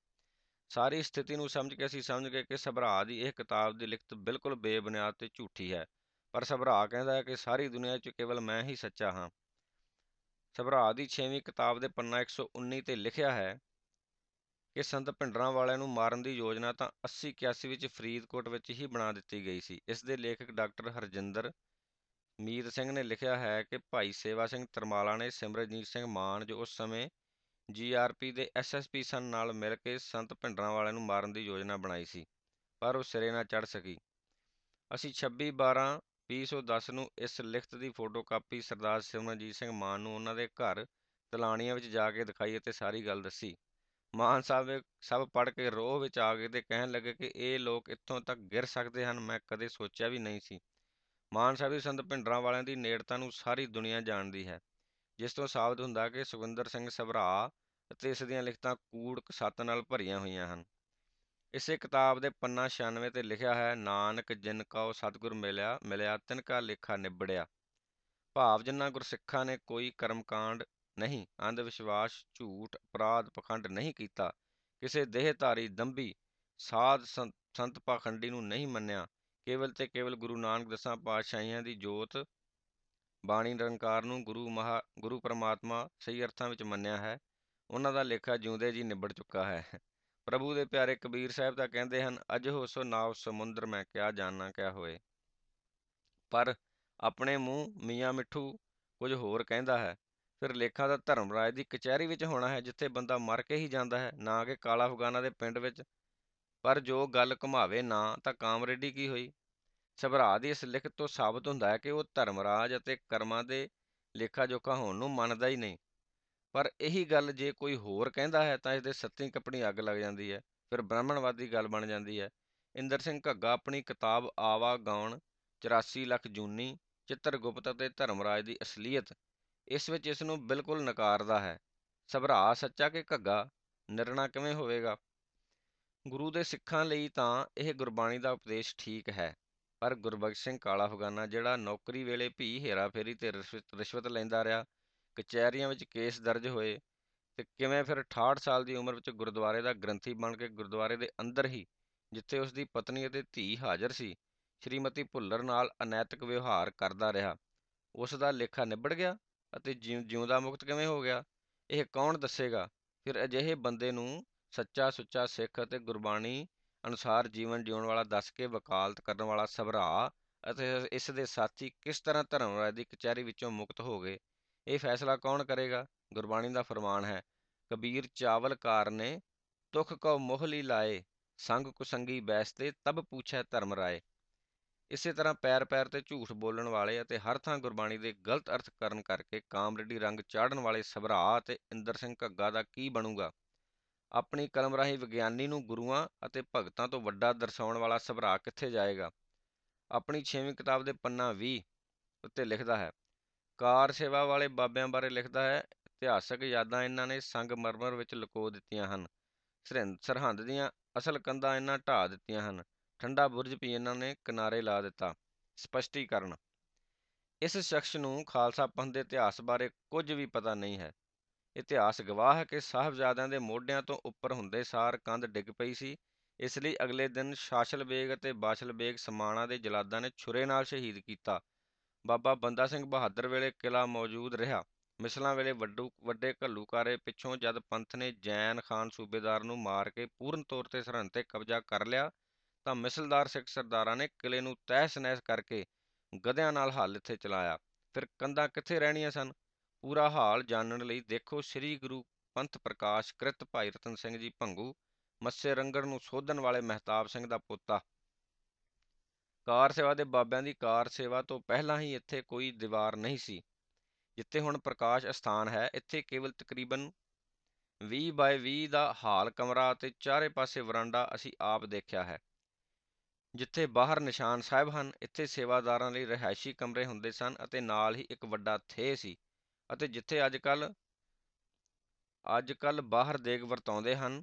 ਸਾਰੀ ਸਥਿਤੀ ਨੂੰ ਸਮਝ ਕੇ ਅਸੀਂ ਸਮਝ ਗਏ ਕਿ ਸਭਰਾ ਦੀ ਇਹ ਕਿਤਾਬ ਦੀ ਲਿਖਤ ਬਿਲਕੁਲ ਬੇਬੁਨਿਆਦ ਤੇ ਝੂਠੀ ਹੈ। ਪਰ ਸਭਰਾ ਕਹਿੰਦਾ ਹੈ ਕਿ ਸਾਰੀ ਦੁਨੀਆ 'ਚ ਕੇਵਲ ਮੈਂ ਹੀ ਸੱਚਾ ਹਾਂ। ਸਭਰਾ ਦੀ 6ਵੀਂ ਕਿਤਾਬ ਦੇ ਪੰਨਾ 119 ਤੇ ਲਿਖਿਆ ਹੈ ਕਿ ਸੰਤ ਭਿੰਡਰਾਂ ਵਾਲਿਆਂ ਨੂੰ ਮਾਰਨ ਦੀ ਯੋਜਨਾ ਤਾਂ 80 81 ਵਿੱਚ ਫਰੀਦਕੋਟ ਵਿੱਚ ਹੀ ਬਣਾ ਦਿੱਤੀ ਗਈ ਸੀ। ਇਸ ਦੇ ਲੇਖਕ ਡਾਕਟਰ ਹਰਜਿੰਦਰ ਮੀਤ ਸਿੰਘ ਨੇ ਲਿਖਿਆ ਹੈ ਕਿ ਭਾਈ ਸੇਵਾ ਸਿੰਘ ਤਰਮਾਲਾ ਨੇ ਸਿਮਰਜੀਤ ਸਿੰਘ ਮਾਨ ਜੋ ਉਸ ਸਮੇਂ ਜੀਆਰਪੀ ਦੇ ਐਸਐਸਪੀ ਸਨ ਨਾਲ ਮਿਲ ਕੇ ਸੰਤ ਭਿੰਡਰਾਂ ਵਾਲਿਆਂ ਨੂੰ ਮਾਰਨ ਦੀ ਯੋਜਨਾ ਬਣਾਈ ਸੀ, ਪਰ ਉਹ ਸਿਰੇ ਨਾ ਚੜ ਸਕੀ। ਅਸੀਂ 26 12 2010 ਨੂੰ ਇਸ ਲਿਖਤ ਦੀ ਫੋਟੋਕਾਪੀ ਸਰਦਾਰ ਸਿਮਰਨਜੀਤ ਸਿੰਘ ਮਾਨ ਨੂੰ ਉਹਨਾਂ ਦੇ ਘਰ ਤਲਾਣੀਆਂ ਵਿੱਚ ਜਾ ਕੇ ਦਿਖਾਈ ਅਤੇ ਸਾਰੀ ਗੱਲ ਦੱਸੀ। ਮਾਨ ਸਾਹਿਬ ਸਭ ਪੜ੍ਹ ਕੇ ਰੋਹ ਵਿੱਚ ਆ ਗਏ ਤੇ ਕਹਿਣ ਲੱਗੇ ਕਿ ਇਹ ਲੋਕ ਇੱਥੋਂ ਤੱਕ ਗਿਰ ਸਕਦੇ ਹਨ, ਮੈਂ ਕਦੇ ਸੋਚਿਆ ਵੀ ਨਹੀਂ ਸੀ। ਮਾਨ ਸਾਹਿਬ ਦੀ ਸੰਤ ਭਿੰਡਰਾਂ ਵਾਲਿਆਂ ਦੀ ਨੇੜਤਾ ਨੂੰ ਸਾਰੀ ਦੁਨੀਆ ਜਾਣਦੀ ਹੈ, ਜਿਸ ਤੋਂ ਸਾਬਤ ਹੁੰਦਾ ਕਿ ਸੁਖਵਿੰਦਰ ਸਿੰਘ ਸਭਰਾ ਅਤੇ ਇਸ ਦੀਆਂ ਲਿਖਤਾਂ ਕੂੜ ਕਸੱਤ ਨਾਲ ਭਰੀਆਂ ਹੋਈਆਂ ਹਨ। ਇਸੇ ਕਿਤਾਬ ਦੇ ਪੰਨਾ 96 ਤੇ ਲਿਖਿਆ ਹੈ, ਨਾਨਕ ਜਿਨ ਕਉ ਸਤਿਗੁਰ ਮਿਲਿਆ ਮਿਲਿਆ ਤਿਨ ਕਾ ਲੇਖਾ ਨਿਬੜਿਆ। ਭਾਵ ਜਿਨ੍ਹਾਂ ਗੁਰਸਿੱਖਾਂ ਨੇ ਕੋਈ ਕਰਮਕਾਂਡ ਨਹੀਂ ਅੰਧ ਵਿਸ਼ਵਾਸ ਝੂਠ, ਅਪਰਾਧ, ਪਖੰਡ ਨਹੀਂ ਕੀਤਾ, ਕਿਸੇ ਦੇਹਧਾਰੀ ਦੰਭੀ, ਸਾਧ ਸੰਤ ਪਾਖੰਡੀ ਨੂੰ ਨਹੀਂ ਮੰਨਿਆ, ਕੇਵਲ ਤੇ ਕੇਵਲ ਗੁਰੂ ਨਾਨਕ ਦਸਾਂ ਪਾਤਸ਼ਾਹੀਆਂ ਦੀ ਜੋਤ ਬਾਣੀ ਨਿਰੰਕਾਰ ਨੂੰ ਗੁਰੂ ਮਹਾ, ਗੁਰੂ ਪਰਮਾਤਮਾ ਸਹੀ ਅਰਥਾਂ ਵਿੱਚ ਮੰਨਿਆ ਹੈ, ਉਹਨਾਂ ਦਾ ਲੇਖਾ ਜਿਉਂਦੇ ਜੀ ਨਿਬੜ ਚੁੱਕਾ ਹੈ। ਪ੍ਰਭੂ ਦੇ ਪਿਆਰੇ ਕਬੀਰ ਸਾਹਿਬ ਤਾਂ ਕਹਿੰਦੇ ਹਨ, ਅਜ ਹੋ ਨਾਵ ਸਮੁੰਦਰ, ਮੈਂ ਕਿਆ ਜਾਣਨਾ ਕਿਆ ਹੋਏ? ਪਰ ਆਪਣੇ ਮੂੰਹ ਮੀਆਂ ਮਿੱਠੂ ਕੁਝ ਹੋਰ ਕਹਿੰਦਾ ਹੈ, ਫਿਰ ਲੇਖਾਂ ਦਾ ਧਰਮਰਾਜ ਦੀ ਕਚਹਿਰੀ ਵਿੱਚ ਹੋਣਾ ਹੈ, ਜਿੱਥੇ ਬੰਦਾ ਮਰ ਕੇ ਹੀ ਜਾਂਦਾ ਹੈ, ਨਾ ਕਿ ਕਾਲਾ ਅਫਗਾਨਾ ਦੇ ਪਿੰਡ ਵਿੱਚ। ਪਰ ਜੋ ਗੱਲ ਘੁਮਾਵੇ ਨਾ, ਤਾਂ ਕਾਮਰੇਡੀ ਕੀ ਹੋਈ? ਸਭਰਾ ਦੀ ਇਸ ਲਿਖਤ ਤੋਂ ਸਾਬਤ ਹੁੰਦਾ ਹੈ ਕਿ ਉਹ ਧਰਮਰਾਜ ਅਤੇ ਕਰਮਾਂ ਦੇ ਲੇਖਾ ਜੋਖਾ ਹੋਣ ਨੂੰ ਮੰਨਦਾ ਹੀ ਨਹੀਂ। ਪਰ ਇਹੀ ਗੱਲ ਜੇ ਕੋਈ ਹੋਰ ਕਹਿੰਦਾ ਹੈ ਤਾਂ ਇਸ ਦੇ ਸੱਤੀ ਕਪੜੀ ਅੱਗ ਲੱਗ ਜਾਂਦੀ ਹੈ, ਫਿਰ ਬ੍ਰਾਹਮਣਵਾਦੀ ਗੱਲ ਬਣ ਜਾਂਦੀ ਹੈ। ਇੰਦਰ ਸਿੰਘ ਘੱਗਾ ਆਪਣੀ ਕਿਤਾਬ ਆਵਾ ਗਾਉਣ 84 ਲੱਖ ਜੂਨੀ, ਚਿੱਤਰਗੁਪਤ ਅਤੇ ਧਰਮਰਾਜ ਦੀ ਅਸਲੀਅਤ, ਇਸ ਵਿੱਚ ਇਸ ਨੂੰ ਬਿਲਕੁਲ ਨਕਾਰਦਾ ਹੈ। ਸਭਰਾ ਸੱਚਾ ਕਿ ਘੱਗਾ, ਨਿਰਣਾ ਕਿਵੇਂ ਹੋਵੇਗਾ? ਗੁਰੂ ਦੇ ਸਿੱਖਾਂ ਲਈ ਤਾਂ ਇਹ ਗੁਰਬਾਣੀ ਦਾ ਉਪਦੇਸ਼ ਠੀਕ ਹੈ, ਪਰ ਗੁਰਬਖਸ਼ ਸਿੰਘ ਕਾਲਾ ਫਗਾਨਾ ਜਿਹੜਾ ਨੌਕਰੀ ਵੇਲੇ ਭੀ ਹੇਰਾਫੇਰੀ ਤੇ ਰਿਸ਼ਵਤ ਲੈਂਦਾ ਰਿਹਾ ਕਚਹਿਰੀਆਂ ਵਿੱਚ ਕੇਸ ਦਰਜ ਹੋਏ ਤੇ ਕਿਵੇਂ ਫਿਰ 68 ਸਾਲ ਦੀ ਉਮਰ ਵਿੱਚ ਗੁਰਦੁਆਰੇ ਦਾ ਗ੍ਰੰਥੀ ਬਣ ਕੇ ਗੁਰਦੁਆਰੇ ਦੇ ਅੰਦਰ ਹੀ ਜਿੱਥੇ ਉਸ ਦੀ ਪਤਨੀ ਅਤੇ ਧੀ ਹਾਜ਼ਰ ਸੀ, ਸ਼੍ਰੀਮਤੀ ਭੁੱਲਰ ਨਾਲ ਅਨੈਤਿਕ ਵਿਵਹਾਰ ਕਰਦਾ ਰਿਹਾ। ਉਸ ਦਾ ਲੇਖਾ ਨਿਬੜ ਗਿਆ ਅਤੇ ਜਿਉਂਦਾ ਮੁਕਤ ਕਿਵੇਂ ਹੋ ਗਿਆ? ਇਹ ਕੌਣ ਦੱਸੇਗਾ? ਫਿਰ ਅਜਿਹੇ ਬੰਦੇ ਨੂੰ ਸੱਚਾ ਸੁੱਚਾ ਸਿੱਖ ਅਤੇ ਗੁਰਬਾਣੀ ਅਨੁਸਾਰ ਜੀਵਨ ਜਿਉਣ ਵਾਲਾ ਦੱਸ ਕੇ ਵਕਾਲਤ ਕਰਨ ਵਾਲਾ ਸਭਰਾ ਅਤੇ ਇਸ ਦੇ ਸਾਥੀ ਕਿਸ ਤਰ੍ਹਾਂ ਧਰਮ ਰਾਜ ਦੀ ਕਚਹਿਰੀ ਵਿੱਚੋਂ ਮੁਕਤ ਹੋ ਗਏ? ਇਹ ਫੈਸਲਾ ਕੌਣ ਕਰੇਗਾ? ਗੁਰਬਾਣੀ ਦਾ ਫਰਮਾਨ ਹੈ, ਕਬੀਰ ਚਾਵਲਕਾਰ ਨੇ ਤੁਖ ਕੋ ਮੋਹਲੀ ਲਾਏ, ਸੰਗ ਕੁਸੰਗੀ ਬੈਸਤੇ ਤਬ ਪੁੱਛੈ ਧਰਮ ਰਾਏ। ਇਸੇ ਤਰ੍ਹਾਂ ਪੈਰ ਪੈਰ ਤੇ ਝੂਠ ਬੋਲਣ ਵਾਲੇ ਅਤੇ ਹਰ ਥਾਂ ਗੁਰਬਾਣੀ ਦੇ ਗਲਤ ਅਰਥ ਕਰਨ ਕਰਕੇ ਕਾਮਰੇਡੀ ਰੰਗ ਚਾੜਨ ਵਾਲੇ ਸਭਰਾ ਅਤੇ ਇੰਦਰ ਸਿੰਘ ਘੱਗਾ ਦਾ ਕੀ ਬਣੂਗਾ? ਆਪਣੀ ਕਲਮ ਰਾਹੀਂ ਵਿਗਿਆਨੀ ਨੂੰ ਗੁਰੂਆਂ ਅਤੇ ਭਗਤਾਂ ਤੋਂ ਵੱਡਾ ਦਰਸਾਉਣ ਵਾਲਾ ਸਭਰਾ ਕਿੱਥੇ ਜਾਏਗਾ? ਆਪਣੀ 6ਵੀਂ ਕਿਤਾਬ ਦੇ ਪੰਨਾ 20 ਉੱਤੇ ਲਿਖਦਾ ਹੈ ਕਾਰ ਸੇਵਾ ਵਾਲੇ ਬਾਬਿਆਂ ਬਾਰੇ ਲਿਖਦਾ ਹੈ, ਇਤਿਹਾਸਕ ਯਾਦਾਂ ਇਹਨਾਂ ਨੇ ਸੰਗ ਮਰਮਰ ਵਿੱਚ ਲੁਕੋ ਦਿੱਤੀਆਂ ਹਨ। ਸਰਹੰਦ ਦੀਆਂ ਅਸਲ ਕੰਧਾਂ ਇਹਨਾਂ ਢਾਹ ਦਿੱਤੀਆਂ ਹਨ। ਠੰਡਾ ਬੁਰਜ ਵੀ ਇਹਨਾਂ ਨੇ ਕਿਨਾਰੇ ਲਾ ਦਿੱਤਾ। ਸਪਸ਼ਟੀਕਰਨ ਇਸ ਸ਼ਖਸ ਨੂੰ ਖਾਲਸਾ ਪੰਥ ਦੇ ਇਤਿਹਾਸ ਬਾਰੇ ਕੁਝ ਵੀ ਪਤਾ ਨਹੀਂ ਹੈ। ਇਤਿਹਾਸ ਗਵਾਹ ਹੈ ਕਿ ਸਾਹਿਬਜ਼ਾਦਿਆਂ ਦੇ ਮੋਢਿਆਂ ਤੋਂ ਉੱਪਰ ਹੁੰਦੇ ਸਾਰ ਕੰਧ ਡਿੱਗ ਪਈ ਸੀ। ਇਸ ਲਈ ਅਗਲੇ ਦਿਨ ਸ਼ਾਸਲ ਬੇਗ ਅਤੇ ਬਾਸ਼ਲ ਬੇਗ ਸਮਾਣਾ ਦੇ ਜਲਾਦਾਂ ਨੇ ਛੁਰੇ ਨਾਲ ਸ਼ਹੀਦ ਕੀਤਾ। ਬਾਬਾ ਬੰਦਾ ਸਿੰਘ ਬਹਾਦਰ ਵੇਲੇ ਕਿਲਾ ਮੌਜੂਦ ਰਿਹਾ। ਮਿਸਲਾਂ ਵੇਲੇ ਵੱਡੂ, ਵੱਡੇ ਘੱਲੂਕਾਰੇ ਪਿੱਛੋਂ ਜਦ ਪੰਥ ਨੇ ਜੈਨ ਖਾਨ ਸੂਬੇਦਾਰ ਨੂੰ ਮਾਰ ਕੇ ਪੂਰਨ ਤੌਰ ਤੇ ਸਰਹੰਦ ਤੇ ਕਬਜ਼ਾ ਕਰ ਲਿਆ, ਤਾਂ ਮਿਸਲਦਾਰ ਸਿੱਖ ਸਰਦਾਰਾਂ ਨੇ ਕਿਲੇ ਨੂੰ ਤਹਿਸ ਨਹਿਸ ਕਰਕੇ ਗਧਿਆਂ ਨਾਲ ਹੱਲ ਇੱਥੇ ਚਲਾਇਆ। ਫਿਰ ਕੰਧਾਂ ਕਿੱਥੇ ਰਹਿਣੀਆਂ ਸਨ? ਪੂਰਾ ਹਾਲ ਜਾਣਨ ਲਈ ਦੇਖੋ ਸ੍ਰੀ ਗੁਰੂ ਪੰਥ ਪ੍ਰਕਾਸ਼ ਕ੍ਰਿਤ ਭਾਈ ਰਤਨ ਸਿੰਘ ਜੀ ਭੰਗੂ, ਮੱਸੇ ਰੰਗੜ ਨੂੰ ਸੋਧਣ ਵਾਲੇ ਮਹਿਤਾਬ ਸਿੰਘ ਦਾ ਪੋਤਾ। ਕਾਰ ਸੇਵਾ ਦੇ ਬਾਬਿਆਂ ਦੀ ਕਾਰ ਸੇਵਾ ਤੋਂ ਪਹਿਲਾਂ ਹੀ ਇੱਥੇ ਕੋਈ ਦੀਵਾਰ ਨਹੀਂ ਸੀ, ਜਿੱਥੇ ਹੁਣ ਪ੍ਰਕਾਸ਼ ਅਸਥਾਨ ਹੈ, ਇੱਥੇ ਕੇਵਲ ਤਕਰੀਬਨ 20 ਬਾਏ 20 ਦਾ ਹਾਲ ਕਮਰਾ ਅਤੇ ਚਾਰੇ ਪਾਸੇ ਵਰਾਂਡਾ ਅਸੀਂ ਆਪ ਦੇਖਿਆ ਹੈ। ਜਿੱਥੇ ਬਾਹਰ ਨਿਸ਼ਾਨ ਸਾਹਿਬ ਹਨ, ਇੱਥੇ ਸੇਵਾਦਾਰਾਂ ਲਈ ਰਿਹਾਇਸ਼ੀ ਕਮਰੇ ਹੁੰਦੇ ਸਨ ਅਤੇ ਨਾਲ ਹੀ ਇੱਕ ਵੱਡਾ ਥੇ ਸੀ ਅਤੇ ਜਿੱਥੇ ਅੱਜ ਕੱਲ ਅੱਜ ਕੱਲ੍ਹ ਬਾਹਰ ਦੇਗ ਵਰਤਾਉਂਦੇ ਹਨ